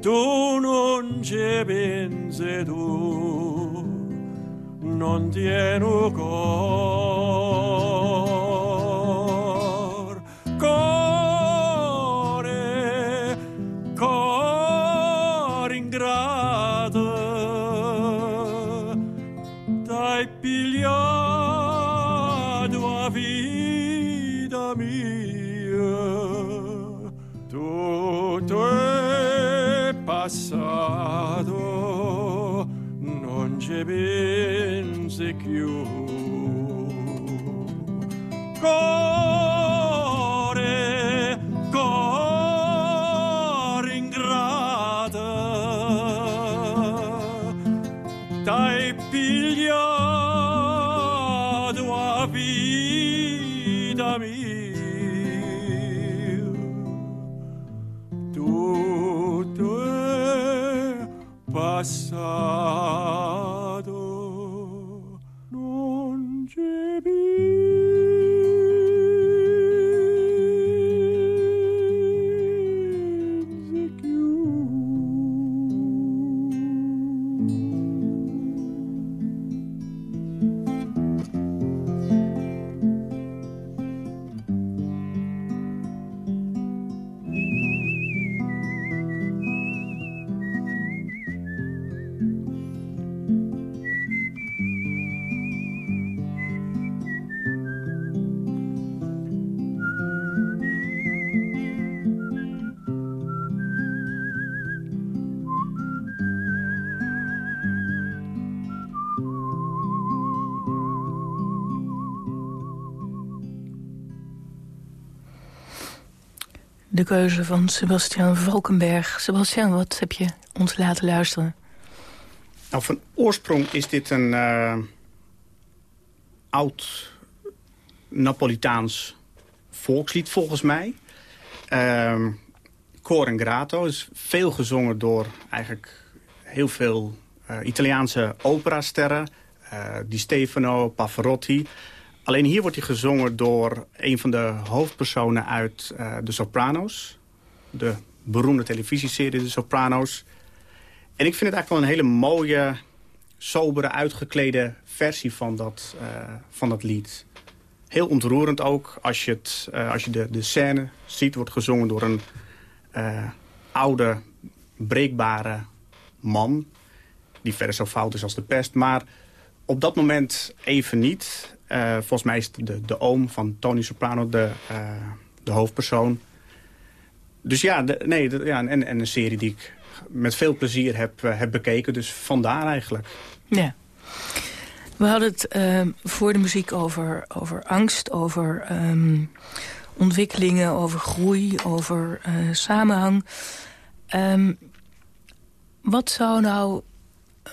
tu non ci pensi tu non tieno cor estrada T'ai pilhado a vida minha tudo é passado Non c'è ben sicuro keuze van Sebastian Valkenberg. Sebastian, wat heb je ons laten luisteren? Nou, van oorsprong is dit een eh, oud Napolitaans volkslied volgens mij. Ehm Cor en Grato is veel gezongen door eigenlijk heel veel eh, Italiaanse operasterren. eh Di Stefano, Pavarotti. Alleen hier wordt hij gezongen door een van de hoofdpersonen uit eh, De Sopranos. De beroemde televisieserie De Sopranos. En ik vind het eigenlijk wel een hele mooie, sobere, uitgeklede versie van dat, eh, van dat lied. Heel ontroerend ook als je, het, eh, als je de, de scène ziet. wordt gezongen door een oude, breekbare man. Die verder zo fout is als de pest. Maar op dat moment even niet. Eh, volgens mij is de, de oom van Tony Soprano de, eh, de hoofdpersoon. Dus ja, nee, ja en, en een serie die ik met veel plezier heb, eh, heb bekeken. Dus vandaar eigenlijk. Ja. We hadden het eh, voor de muziek over, over angst, over ehm, ontwikkelingen, over groei, over samenhang. Ehm, wat zou nou...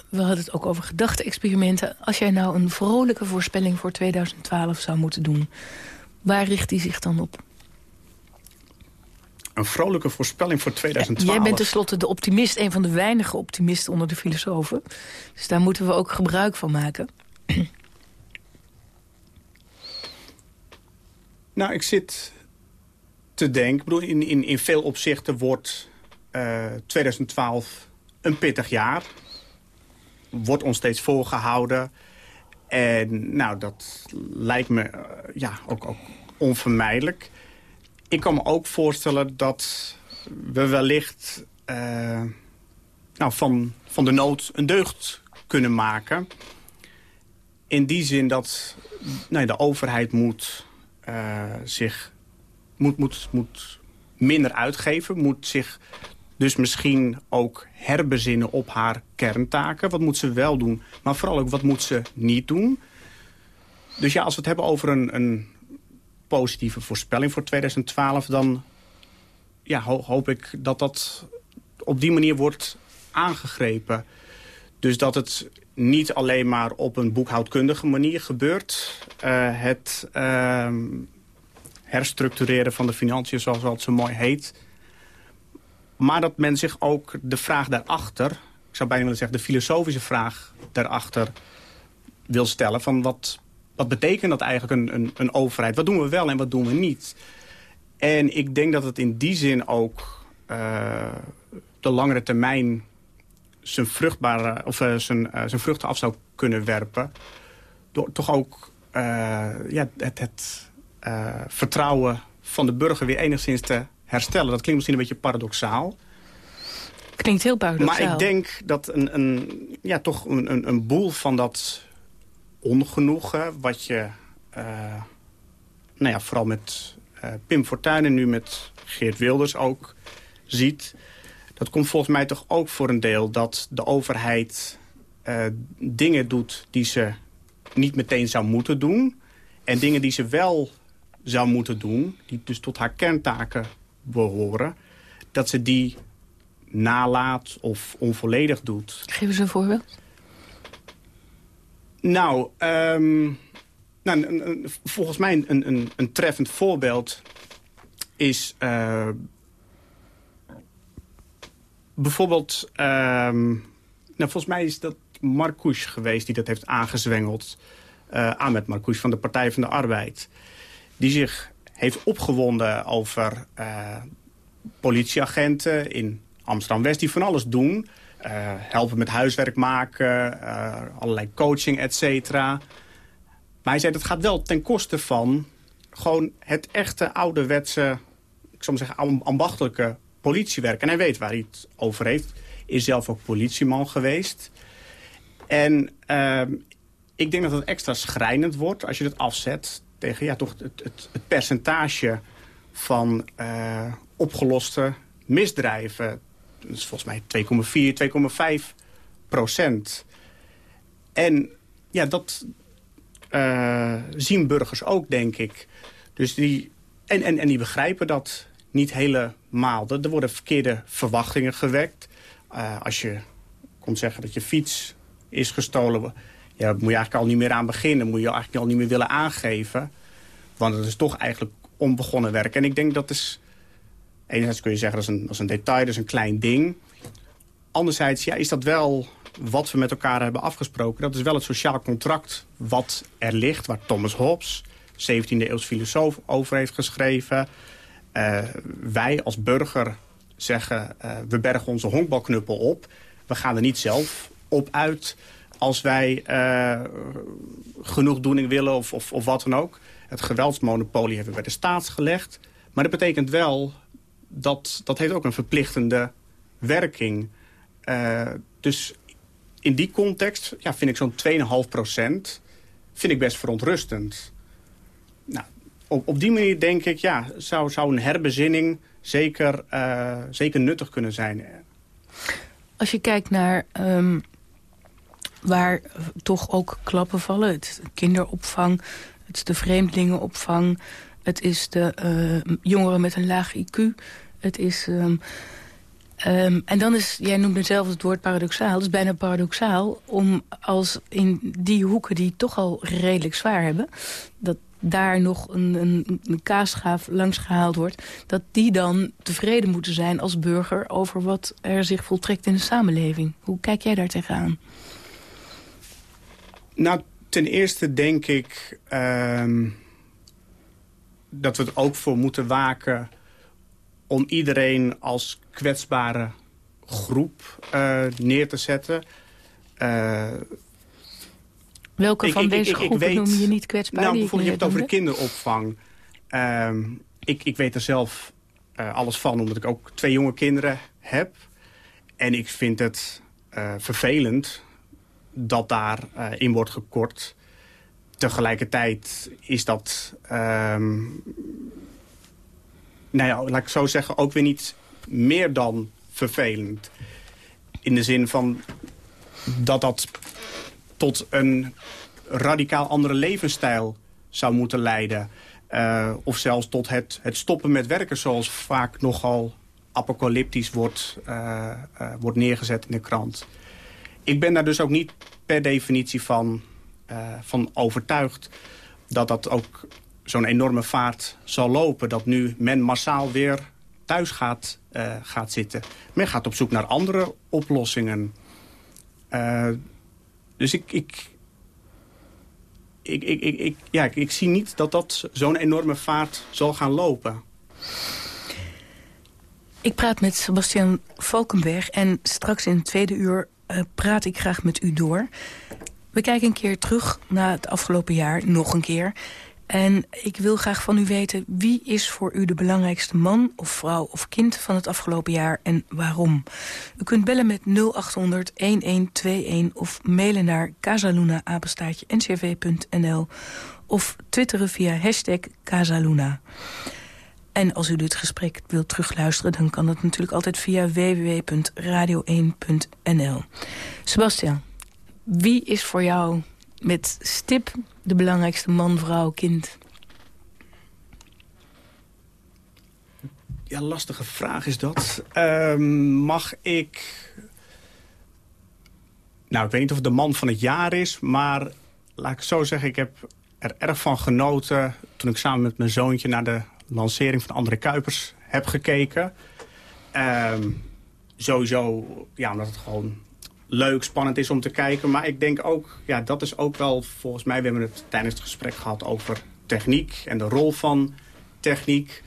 We hadden het ook over gedachte-experimenten. Als jij nou een vrolijke voorspelling voor 2012 zou moeten doen... waar richt die zich dan op? Een vrolijke voorspelling voor 2012. Jij bent tenslotte de optimist, een van de weinige optimisten onder de filosofen. Dus daar moeten we ook gebruik van maken. Nou, ik zit te denken. Ik bedoel, in, in, in veel opzichten wordt uh, 2012 een pittig jaar. Wordt ons steeds voorgehouden. En nou, dat lijkt me uh, ja, ook, ook onvermijdelijk. Ik kan me ook voorstellen dat we wellicht uh, nou, van, van de nood een deugd kunnen maken. In die zin dat nou, de overheid moet uh, zich moet, moet, moet minder uitgeven. Moet zich dus misschien ook herbezinnen op haar kerntaken. Wat moet ze wel doen, maar vooral ook wat moet ze niet doen. Dus ja, als we het hebben over een, een positieve voorspelling voor 2012... dan ja, hoop ik dat dat op die manier wordt aangegrepen. Dus dat het niet alleen maar op een boekhoudkundige manier gebeurt. Uh, het uh, herstructureren van de financiën, zoals het zo mooi heet. Maar dat men zich ook de vraag daarachter... ik zou bijna willen zeggen de filosofische vraag daarachter wil stellen... van wat, wat betekent dat eigenlijk een, een, een overheid? Wat doen we wel en wat doen we niet? En ik denk dat het in die zin ook uh, de langere termijn zijn, vruchtbare, of, uh, zijn, uh, zijn vruchten af zou kunnen werpen. Door toch ook ja, het, het vertrouwen van de burger weer enigszins te herstellen. Dat klinkt misschien een beetje paradoxaal. Klinkt heel paradoxaal. Maar ik denk dat een, een, ja, toch een, een, een boel van dat ongenoegen... wat je nou ja, vooral met uh, Pim Fortuyn en nu met Geert Wilders ook ziet... dat komt volgens mij toch ook voor een deel dat de overheid uh, dingen doet die ze niet meteen zou moeten doen... en dingen die ze wel zou moeten doen, die dus tot haar kerntaken behoren... dat ze die nalaat of onvolledig doet. Geef eens een voorbeeld. Nou, um, nou, een, een, volgens mij een, een, een treffend voorbeeld is uh, bijvoorbeeld... Uh, nou, volgens mij is dat Marcouch geweest die dat heeft aangezwengeld. Uh, Ahmed Marcouch van de Partij van de Arbeid. Die zich heeft opgewonden over uh, politieagenten in Amsterdam-West... die van alles doen. helpen met huiswerk maken, allerlei coaching, et cetera... Maar hij zei dat gaat wel ten koste van gewoon het echte ouderwetse, ik zou zeggen, ambachtelijke politiewerk. En hij weet waar hij het over heeft. Is zelf ook politieman geweest. En uh, ik denk dat het extra schrijnend wordt als je het afzet tegen ja, toch het, het, het percentage van uh, opgeloste misdrijven. Dat is volgens mij 2,4, 2,5 procent. En ja, dat, uh, zien burgers ook, denk ik. Dus die, en, en, en die begrijpen dat niet helemaal. Er worden verkeerde verwachtingen gewekt. Uh, als je komt zeggen dat je fiets is gestolen... Ja, daar moet je eigenlijk al niet meer aan beginnen. moet je eigenlijk al niet meer willen aangeven. Want het is toch eigenlijk onbegonnen werk. En ik denk dat is... Enerzijds kun je zeggen dat is een, dat is een detail, dat is een klein ding. Anderzijds ja, is dat wel wat we met elkaar hebben afgesproken... dat is wel het sociaal contract wat er ligt... waar Thomas Hobbes, 17e eeuws filosoof, over heeft geschreven. Uh, wij als burger zeggen... Uh, we bergen onze honkbalknuppel op. We gaan er niet zelf op uit als wij uh, genoegdoening willen of, of, of wat dan ook. Het geweldsmonopolie hebben we bij de staat gelegd. Maar dat betekent wel dat dat heeft ook een verplichtende werking. Uh, dus in die context ja, vind ik zo'n 2,5 procent vind ik best verontrustend. Nou, op, die manier denk ik, ja, zou, zou een herbezinning zeker, uh, zeker nuttig kunnen zijn. Als je kijkt naar um, waar toch ook klappen vallen, het kinderopvang, het is de vreemdelingenopvang, het is de uh, jongeren met een laag IQ, het is... Um, Ehm, en dan is, jij noemde zelf het woord paradoxaal. Het is bijna paradoxaal om als in die hoeken die toch al redelijk zwaar hebben... dat daar nog een, een, een kaasgaaf langs gehaald wordt... dat die dan tevreden moeten zijn als burger over wat er zich voltrekt in de samenleving. Hoe kijk jij daar tegenaan? Nou, ten eerste denk ik ehm, dat we er ook voor moeten waken... om iedereen als kwetsbare groep uh, neer te zetten. Uh, Welke van ik, deze ik, groepen weet, noem je niet kwetsbaar? Nou, bijvoorbeeld, je hebt het over de kinderopvang. Uh, ik, ik weet er zelf uh, alles van, omdat ik ook twee jonge kinderen heb. En ik vind het vervelend dat daarin in wordt gekort. Tegelijkertijd is dat... Um, nou ja, laat ik zo zeggen, ook weer niet meer dan vervelend. In de zin van dat dat tot een radicaal andere levensstijl zou moeten leiden. Uh, of zelfs tot het, het stoppen met werken zoals vaak nogal apocalyptisch wordt, uh, wordt neergezet in de krant. Ik ben daar dus ook niet per definitie van, van overtuigd dat dat ook zo'n enorme vaart zal lopen. Dat nu men massaal weer thuis gaat, gaat zitten. Men gaat op zoek naar andere oplossingen. Dus ik, ik, ik, ik, ik, ik, ja, ik zie niet dat dat zo'n enorme vaart zal gaan lopen. Ik praat met Sebastian Valkenberg en straks in het tweede uur uh, praat ik graag met u door. We kijken een keer terug naar het afgelopen jaar, nog een keer. En ik wil graag van u weten, wie is voor u de belangrijkste man of vrouw of kind van het afgelopen jaar en waarom? U kunt bellen met 0800-1121 of mailen naar casaluna-ncv.nl of twitteren via hashtag Casaluna. En als u dit gesprek wilt terugluisteren... dan kan dat natuurlijk altijd via www.radio1.nl. Sebastian, wie is voor jou met stip de belangrijkste man, vrouw, kind? Ja, lastige vraag is dat. Ehm, mag ik... Nou, ik weet niet of het de man van het jaar is, maar laat ik zo zeggen, ik heb er erg van genoten toen ik samen met mijn zoontje naar de lancering van André Kuipers heb gekeken. Um, sowieso, ja, omdat het gewoon leuk, spannend is om te kijken. Maar ik denk ook, ja, dat is ook wel volgens mij... we hebben het tijdens het gesprek gehad over techniek en de rol van techniek.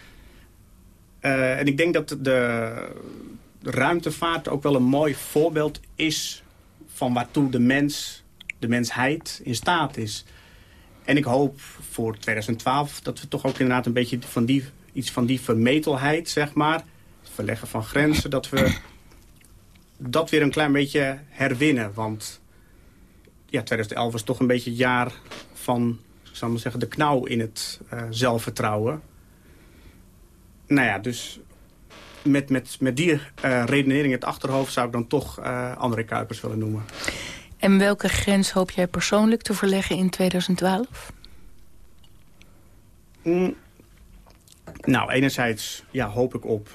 Uh, en ik denk dat de, de ruimtevaart ook wel een mooi voorbeeld is... van waartoe de mens, de mensheid in staat is. En ik hoop voor 2012 dat we toch ook inderdaad een beetje van die, iets van die vermetelheid, zeg maar... verleggen van grenzen, dat we dat weer een klein beetje herwinnen. Want ja, 2011 was toch een beetje het jaar van ik zal maar zeggen, de knauw in het uh, zelfvertrouwen. Nou ja, dus met, met, met die uh, redenering in het achterhoofd... zou ik dan toch uh, André Kuipers willen noemen. En welke grens hoop jij persoonlijk te verleggen in 2012? Mm. Nou, enerzijds ja, hoop ik op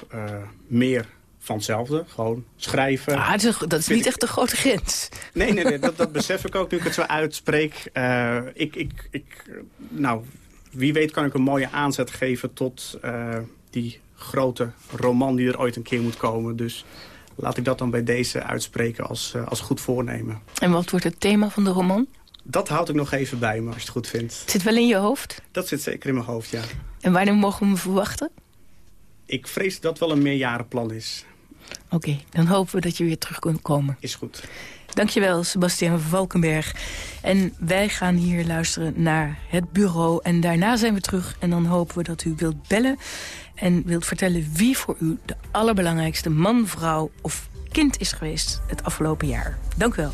meer van hetzelfde. Gewoon schrijven. Ah, dat is niet echt een grote grens. Nee, nee, nee dat, dat besef ik ook nu ik het zo uitspreek. Uh, ik, ik, ik, nou, wie weet kan ik een mooie aanzet geven tot uh, die grote roman die er ooit een keer moet komen. Dus laat ik dat dan bij deze uitspreken als, als goed voornemen. En wat wordt het thema van de roman? Dat houd ik nog even bij me, als je het goed vindt. Het zit wel in je hoofd? Dat zit zeker in mijn hoofd, ja. En wanneer mogen we hem verwachten? Ik vrees dat dat wel een meerjarenplan is. Oké, dan hopen we dat je weer terug kunt komen. Is goed. Dankjewel, Sebastian Valkenberg. En wij gaan hier luisteren naar het bureau. En daarna zijn we terug. En dan hopen we dat u wilt bellen. En wilt vertellen wie voor u de allerbelangrijkste man, vrouw of kind is geweest het afgelopen jaar. Dank u wel.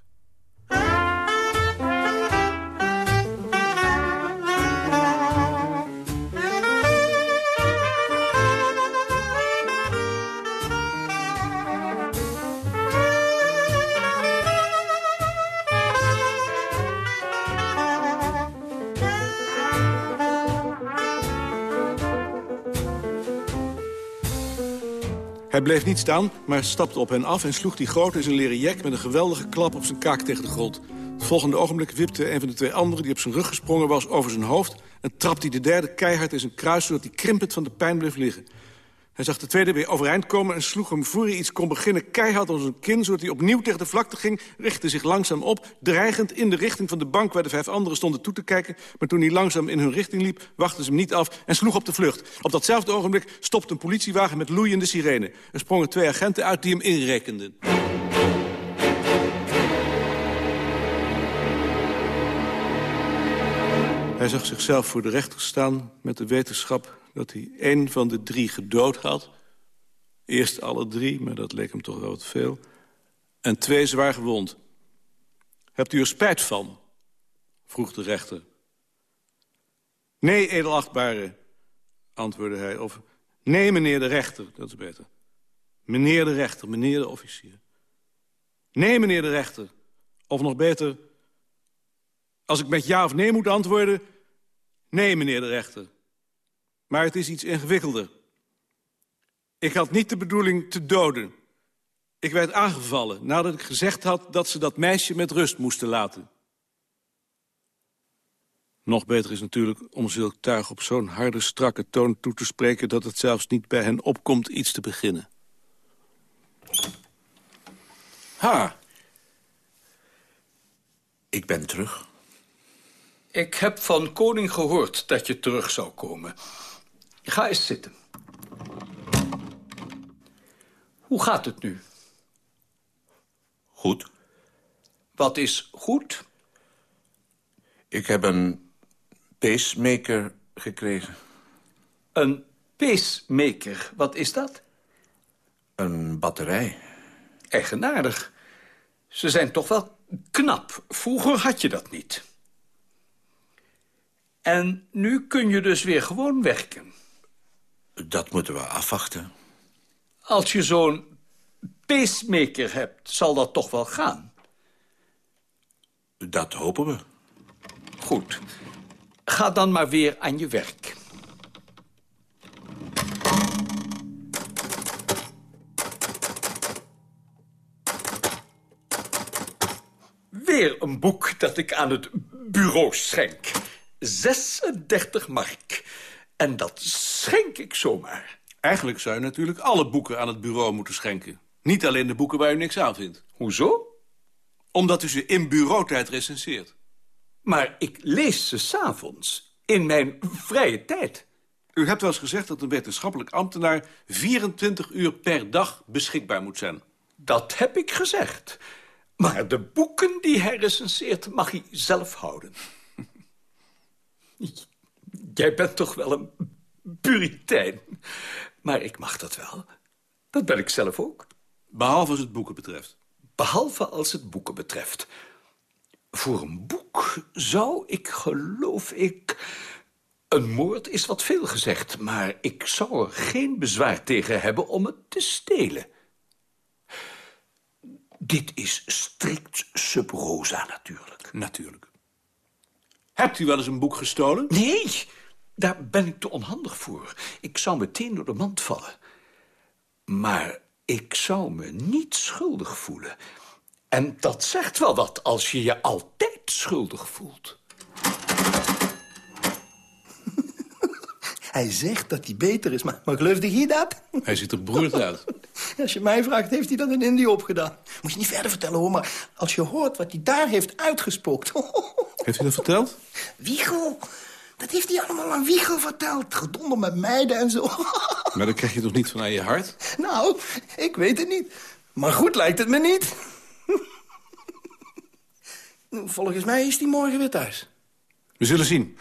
Hij bleef niet staan, maar stapte op hen af... en sloeg die grote in zijn leren jek met een geweldige klap op zijn kaak tegen de grond. Het volgende ogenblik wipte een van de twee anderen... die op zijn rug gesprongen was, over zijn hoofd... en trapte hij de derde keihard in zijn kruis... zodat hij krimpend van de pijn bleef liggen. Hij zag de tweede weer overeind komen en sloeg hem voor hij iets kon beginnen keihard om zijn kin... zodat hij opnieuw tegen de vlakte ging, richtte zich langzaam op... dreigend in de richting van de bank waar de vijf anderen stonden toe te kijken. Maar toen hij langzaam in hun richting liep, wachtten ze hem niet af en sloeg op de vlucht. Op datzelfde ogenblik stopte een politiewagen met loeiende sirene. Er sprongen twee agenten uit die hem inrekenden. Hij zag zichzelf voor de rechter staan met de wetenschap dat hij één van de drie gedood had. Eerst alle drie, maar dat leek hem toch wel wat veel. En twee zwaar gewond. Hebt u er spijt van? vroeg de rechter. Nee, edelachtbare, antwoordde hij. Of nee, meneer de rechter, dat is beter. Meneer de rechter, meneer de officier. Nee, meneer de rechter. Of nog beter, als ik met ja of nee moet antwoorden... nee, meneer de rechter. Maar het is iets ingewikkelder. Ik had niet de bedoeling te doden. Ik werd aangevallen nadat ik gezegd had dat ze dat meisje met rust moesten laten. Nog beter is natuurlijk om zulk tuig op zo'n harde, strakke toon toe te spreken... dat het zelfs niet bij hen opkomt iets te beginnen. Ha. Ik ben terug. Ik heb van koning gehoord dat je terug zou komen. Ga eens zitten. Hoe gaat het nu? Goed. Wat is goed? Ik heb een pacemaker gekregen. Een pacemaker, wat is dat? Een batterij. Eigenaardig. Ze zijn toch wel knap. Vroeger had je dat niet. En nu kun je dus weer gewoon werken. Dat moeten we afwachten. Als je zo'n pacemaker hebt, zal dat toch wel gaan? Dat hopen we. Goed. Ga dan maar weer aan je werk. Weer een boek dat ik aan het bureau schenk. 36 mark. En dat schenk ik zomaar. Eigenlijk zou je natuurlijk alle boeken aan het bureau moeten schenken. Niet alleen de boeken waar u niks aan vindt. Hoezo? Omdat u ze in bureautijd recenseert. Maar ik lees ze s'avonds, in mijn vrije tijd. U hebt wel eens gezegd dat een wetenschappelijk ambtenaar... 24 uur per dag beschikbaar moet zijn. Dat heb ik gezegd. Maar de boeken die hij recenseert mag hij zelf houden. Jij bent toch wel een puritein. Maar ik mag dat wel. Dat ben ik zelf ook. Behalve als het boeken betreft. Behalve als het boeken betreft. Voor een boek zou ik, geloof ik... Een moord is wat veel gezegd, maar ik zou er geen bezwaar tegen hebben om het te stelen. Dit is strikt sub rosa natuurlijk. Natuurlijk. Hebt u wel eens een boek gestolen? Nee, daar ben ik te onhandig voor. Ik zou meteen door de mand vallen. Maar ik zou me niet schuldig voelen. En dat zegt wel wat als je je altijd schuldig voelt. Hij zegt dat hij beter is, maar, maar geloofde je dat? Hij ziet er beroerd uit. Als je mij vraagt, heeft hij dat in Indië opgedaan. Moet je niet verder vertellen, hoor, maar als je hoort wat hij daar heeft uitgespookt... Heeft u dat verteld? Wiegel, Dat heeft hij allemaal aan Wiegel verteld. Gedonder met meiden en zo. Maar dat krijg je toch niet van aan je hart? Nou, ik weet het niet. Maar goed lijkt het me niet. Volgens mij is hij morgen weer thuis. We zullen zien.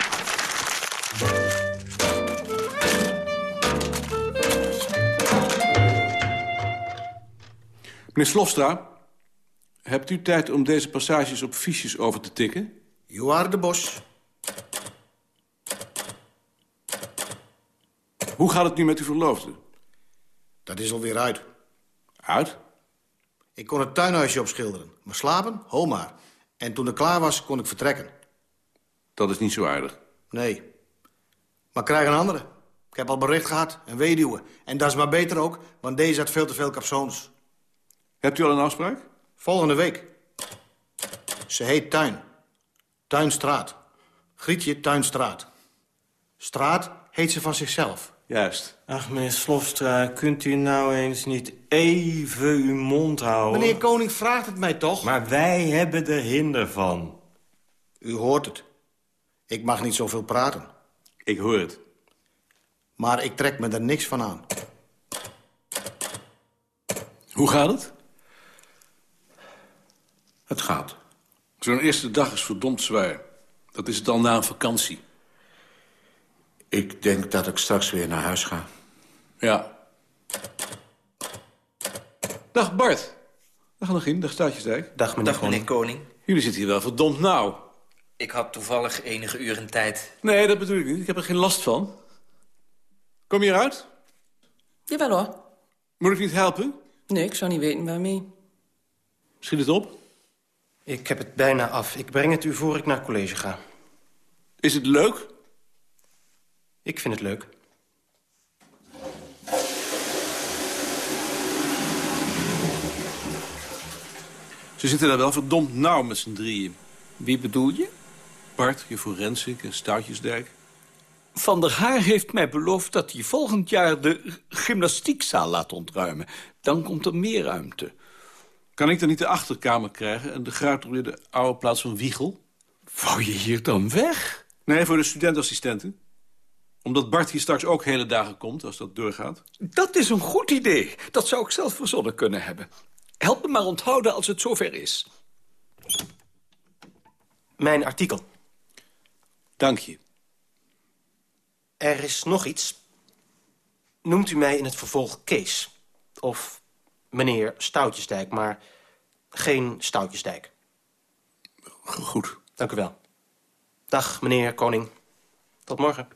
Meneer Slofstra, hebt u tijd om deze passages op fiches over te tikken? Joar de Bos. Hoe gaat het nu met uw verloofde? Dat is alweer uit. Uit? Ik kon het tuinhuisje opschilderen. Maar slapen, ho maar. En toen het klaar was, kon ik vertrekken. Dat is niet zo aardig. Nee. Maar krijg een andere. Ik heb al bericht gehad, een weduwe. En dat is maar beter ook, want deze had veel te veel capsones. Hebt u al een afspraak? Volgende week. Ze heet Tuin. Tuinstraat. Grietje Tuinstraat. Straat heet ze van zichzelf. Juist. Ach, meneer Slofstra, kunt u nou eens niet even uw mond houden? Meneer Koning vraagt het mij toch? Maar wij hebben er hinder van. U hoort het. Ik mag niet zoveel praten. Ik hoor het. Maar ik trek me er niks van aan. Hoe gaat het? Het gaat. Zo'n eerste dag is verdomd zwaar. Dat is het al na een vakantie. Ik denk dat ik straks weer naar huis ga. Ja. Dag Bart. Dag Annegien, dag Staatjesdijk. Dag meneer Dag meneer Koning. Jullie zitten hier wel verdomd nauw. Ik had toevallig enige uren tijd. Nee, dat bedoel ik niet. Ik heb er geen last van. Kom je eruit? Jawel hoor. Moet ik niet helpen? Nee, ik zou niet weten waarmee. Schiet het op. Ik heb het bijna af. Ik breng het u voor ik naar college ga. Is het leuk? Ik vind het leuk. Ze zitten daar wel verdomd nauw met z'n drieën. Wie bedoel je? Bart, je Forensik en Stoutjesdijk. Van der Haar heeft mij beloofd dat hij volgend jaar de gymnastiekzaal laat ontruimen. Dan komt er meer ruimte. Kan ik dan niet de achterkamer krijgen en de gruiter weer de oude plaats van Wiegel? Wou je hier dan weg? Nee, voor de studentassistenten. Omdat Bart hier straks ook hele dagen komt, als dat doorgaat. Dat is een goed idee. Dat zou ik zelf verzonnen kunnen hebben. Help me maar onthouden als het zover is. Mijn artikel. Dank je. Er is nog iets. Noemt u mij in het vervolg Kees. Of meneer Stoutjesdijk, maar geen Stoutjesdijk. Goed. Dank u wel. Dag, meneer Koning. Tot morgen.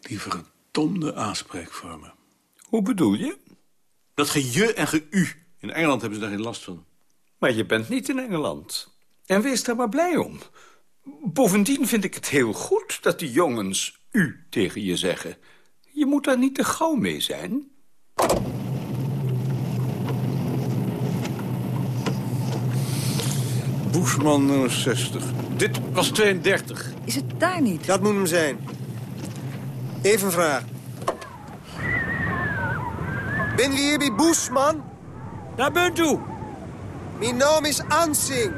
Die verdomde aanspreekvormen. Hoe bedoel je? Dat ge je en ge u. In Engeland hebben ze daar geen last van. Maar je bent niet in Engeland. En wees daar maar blij om. Bovendien vind ik het heel goed dat die jongens u tegen je zeggen. Je moet daar niet te gauw mee zijn. Boesman nummer 60. Dit was 32. Is het daar niet? Dat moet hem zijn. Even een vraag. Ben je hier bij Boesman? Daar bent u. Mijn naam is Ansing.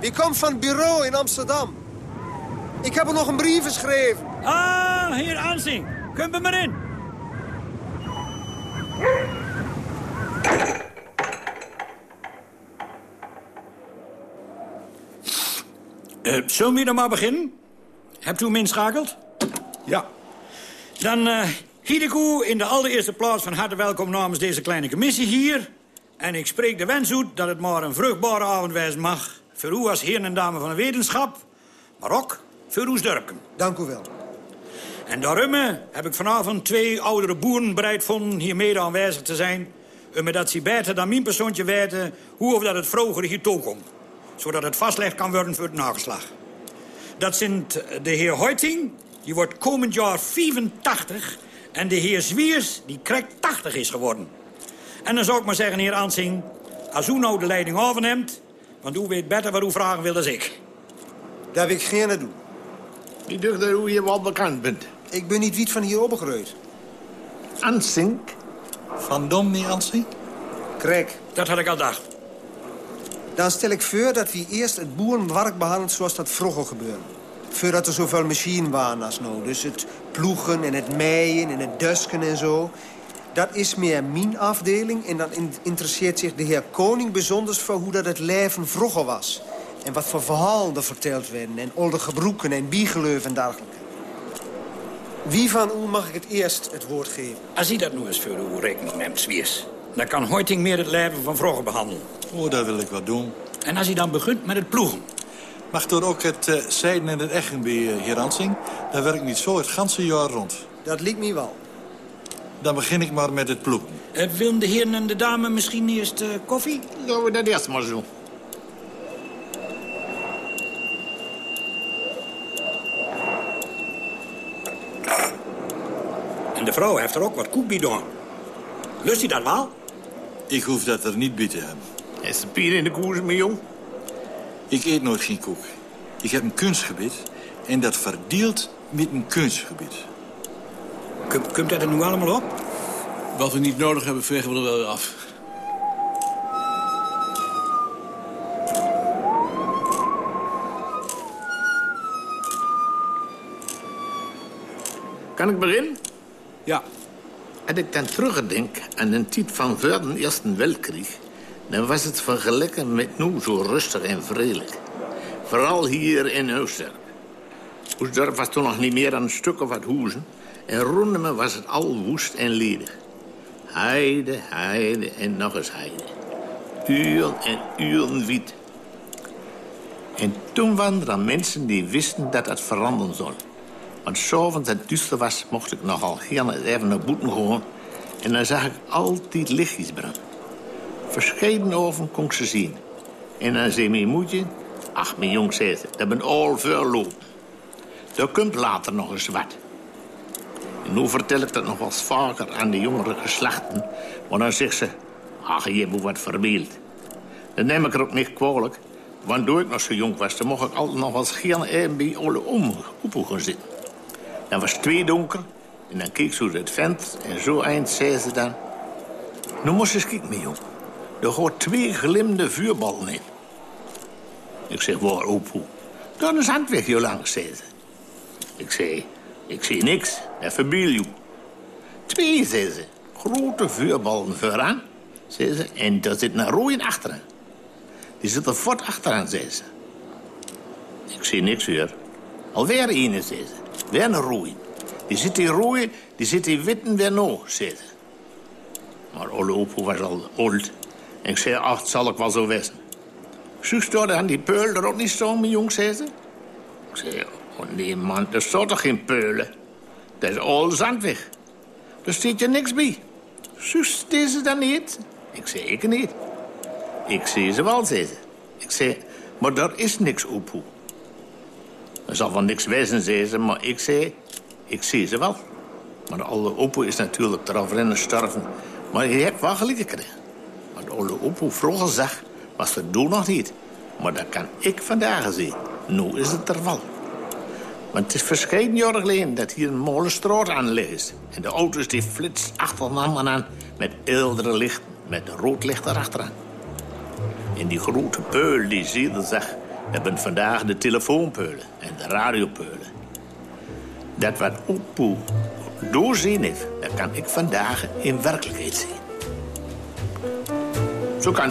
Ik kom van het bureau in Amsterdam. Ik heb er nog een brief geschreven. Ah, hier Ansing. Kom er maar in. Uh, zullen we dan maar beginnen? Hebt u hem inschakeld? Ja. Dan uh, hiet ik u in de allereerste plaats van harte welkom namens deze kleine commissie hier. En ik spreek de wens uit dat het maar een vruchtbare avond wezen mag. Voor u als heer en dame van de wetenschap, maar ook voor uw dorpen. Dank u wel. En daarom eh, heb ik vanavond twee oudere boeren bereid gevonden hier mede aanwezig te zijn. Om dat ze beter dan mijn persoontje weten hoe of dat het vroeger hier toekomt. Zodat het vastgelegd kan worden voor het nageslag. Dat zijn de heer Hoiting, die wordt komend jaar 85. En de heer Zwiers, die krijgt 80 is geworden. En dan zou ik maar zeggen, heer Ansing... als u nou de leiding overneemt... want u weet beter wat u vragen wil dan ik. Dat heb ik geen doen. Ik dacht dat u hier wel bekend bent. Ik ben niet wiet van hier opgegroeid. Ansink? Van Dom, meneer Ansing? Krek. Dat had ik al dacht. Dan stel ik voor dat we eerst het boerenwerk behandelen zoals dat vroeger gebeurde. Voordat er zoveel machines waren als nou. Dus het ploegen en het maaien en het dusken en zo. Dat is meer mijn afdeling. En dan interesseert zich de heer Koning bijzonder voor hoe dat het leven vroeger was. En wat voor verhalen er verteld werden. En oude gebroeken en biegeleuven en dergelijke. Wie van u mag ik het eerst het woord geven? Als u dat nu eens voor uw rekening neemt, Zwiers... dan kan Hoiting meer het leven van vroeger behandelen. Oh, dat wil ik wat doen. En als hij dan begint met het ploegen? Mag er ook het uh, zijden en het echen bij uh, heer Ansing? Dat werkt niet zo het ganse jaar rond. Dat liep me wel. Dan begin ik maar met het ploegen. Uh, willen de heren en de dame misschien eerst koffie? Laten we dat eerst maar zo. En de vrouw heeft er ook wat koekbidon. Lust hij dat wel? Ik hoef dat er niet bij te hebben. Is de pier in de koers, mijn jong? Ik eet nooit geen koek. Ik heb een kunstgebied en dat verdeelt met een kunstgebied. Komt dat er nu allemaal op? Wat we niet nodig hebben, vegen we er wel weer af. Kan ik beginnen? Ja. Als ik dan terugdenk aan de tijd van voor de Eerste Weltkrieg... dan was het vergeleken met nu zo rustig en vredelijk. Vooral hier in Oostdorp. Oostdorp was toen nog niet meer dan een stuk of wat hoezen... en rondom me was het al woest en ledig. Heide, heide en nog eens heide. Uren en uren wiet. En toen waren er dan mensen die wisten dat het veranderen zou. Want s'avonds het duister was, mocht ik nogal gerne even naar boeten gaan. En dan zag ik altijd lichtjes branden. Verscheiden oven kon ik ze zien. En dan zei mijn moedje... Ach, mijn jong, zei ze, dat ben al verlopen. Dat komt later nog eens wat. En nu vertel ik dat nog eens vaker aan de jongere geslachten. Maar dan zegt ze... Ach, je hebt wat verbeeld. Dan neem ik er ook niet kwalijk. Want toen ik nog zo jong was, mocht ik altijd nog eens gerne even bij alle om gaan zitten. Dan was het twee donker. En dan keek ze uit het vent. En zo eind zei ze dan... Nu moest je eens kijken, mijn. Er hoort twee glimmende vuurballen in. Ik zeg, waar, opoe? Dan is handweg heel langs, ze. Ik zei, ik zie niks. Dat verbeeld je. Twee, zei ze. Grote vuurballen vooraan, zei ze. En daar zit een rooien achteraan. Die zit er fort achteraan, zei ze. Ik zie niks weer. Alweer een, zei ze. Weer een rooien. Die zit die rooien, die zit die witten weer nou, zei ze. Maar Olle Opoe was al oud. Ik zei, ach, zal ik wel zo wezen. Zoekt door aan die peul er ook niet staan, mijn jong, zei ze. Ik zei, oh nee, man, er staat toch geen peulen? Dat is al zandweg. Er staat je niks bij. Zoekt deze dan niet? Ik zei, ik niet. Ik zie ze wel, zei ze. Ik zei, maar daar is niks opoe. Er zal van niks wezen, zei ze, maar ik zei, ik zie ze wel. Maar oude opoe is natuurlijk eraf rennen sterven. Maar je hebt wel gelijk gekregen. Maar de vroeger zag, was er toen nog niet. Maar dat kan ik vandaag zien. Nu is het er wel. Want het is verschillende jaren geleden dat hier een molenstraat aan is. En de auto's die flitst achternamen aan met eldere licht, met rood licht erachteraan. En die grote peul die zie je zag, hebben vandaag de telefoonpeulen en de radiopeulen. Dat wat Opoe doorzien heeft, dat kan ik vandaag in werkelijkheid zien. Zo kan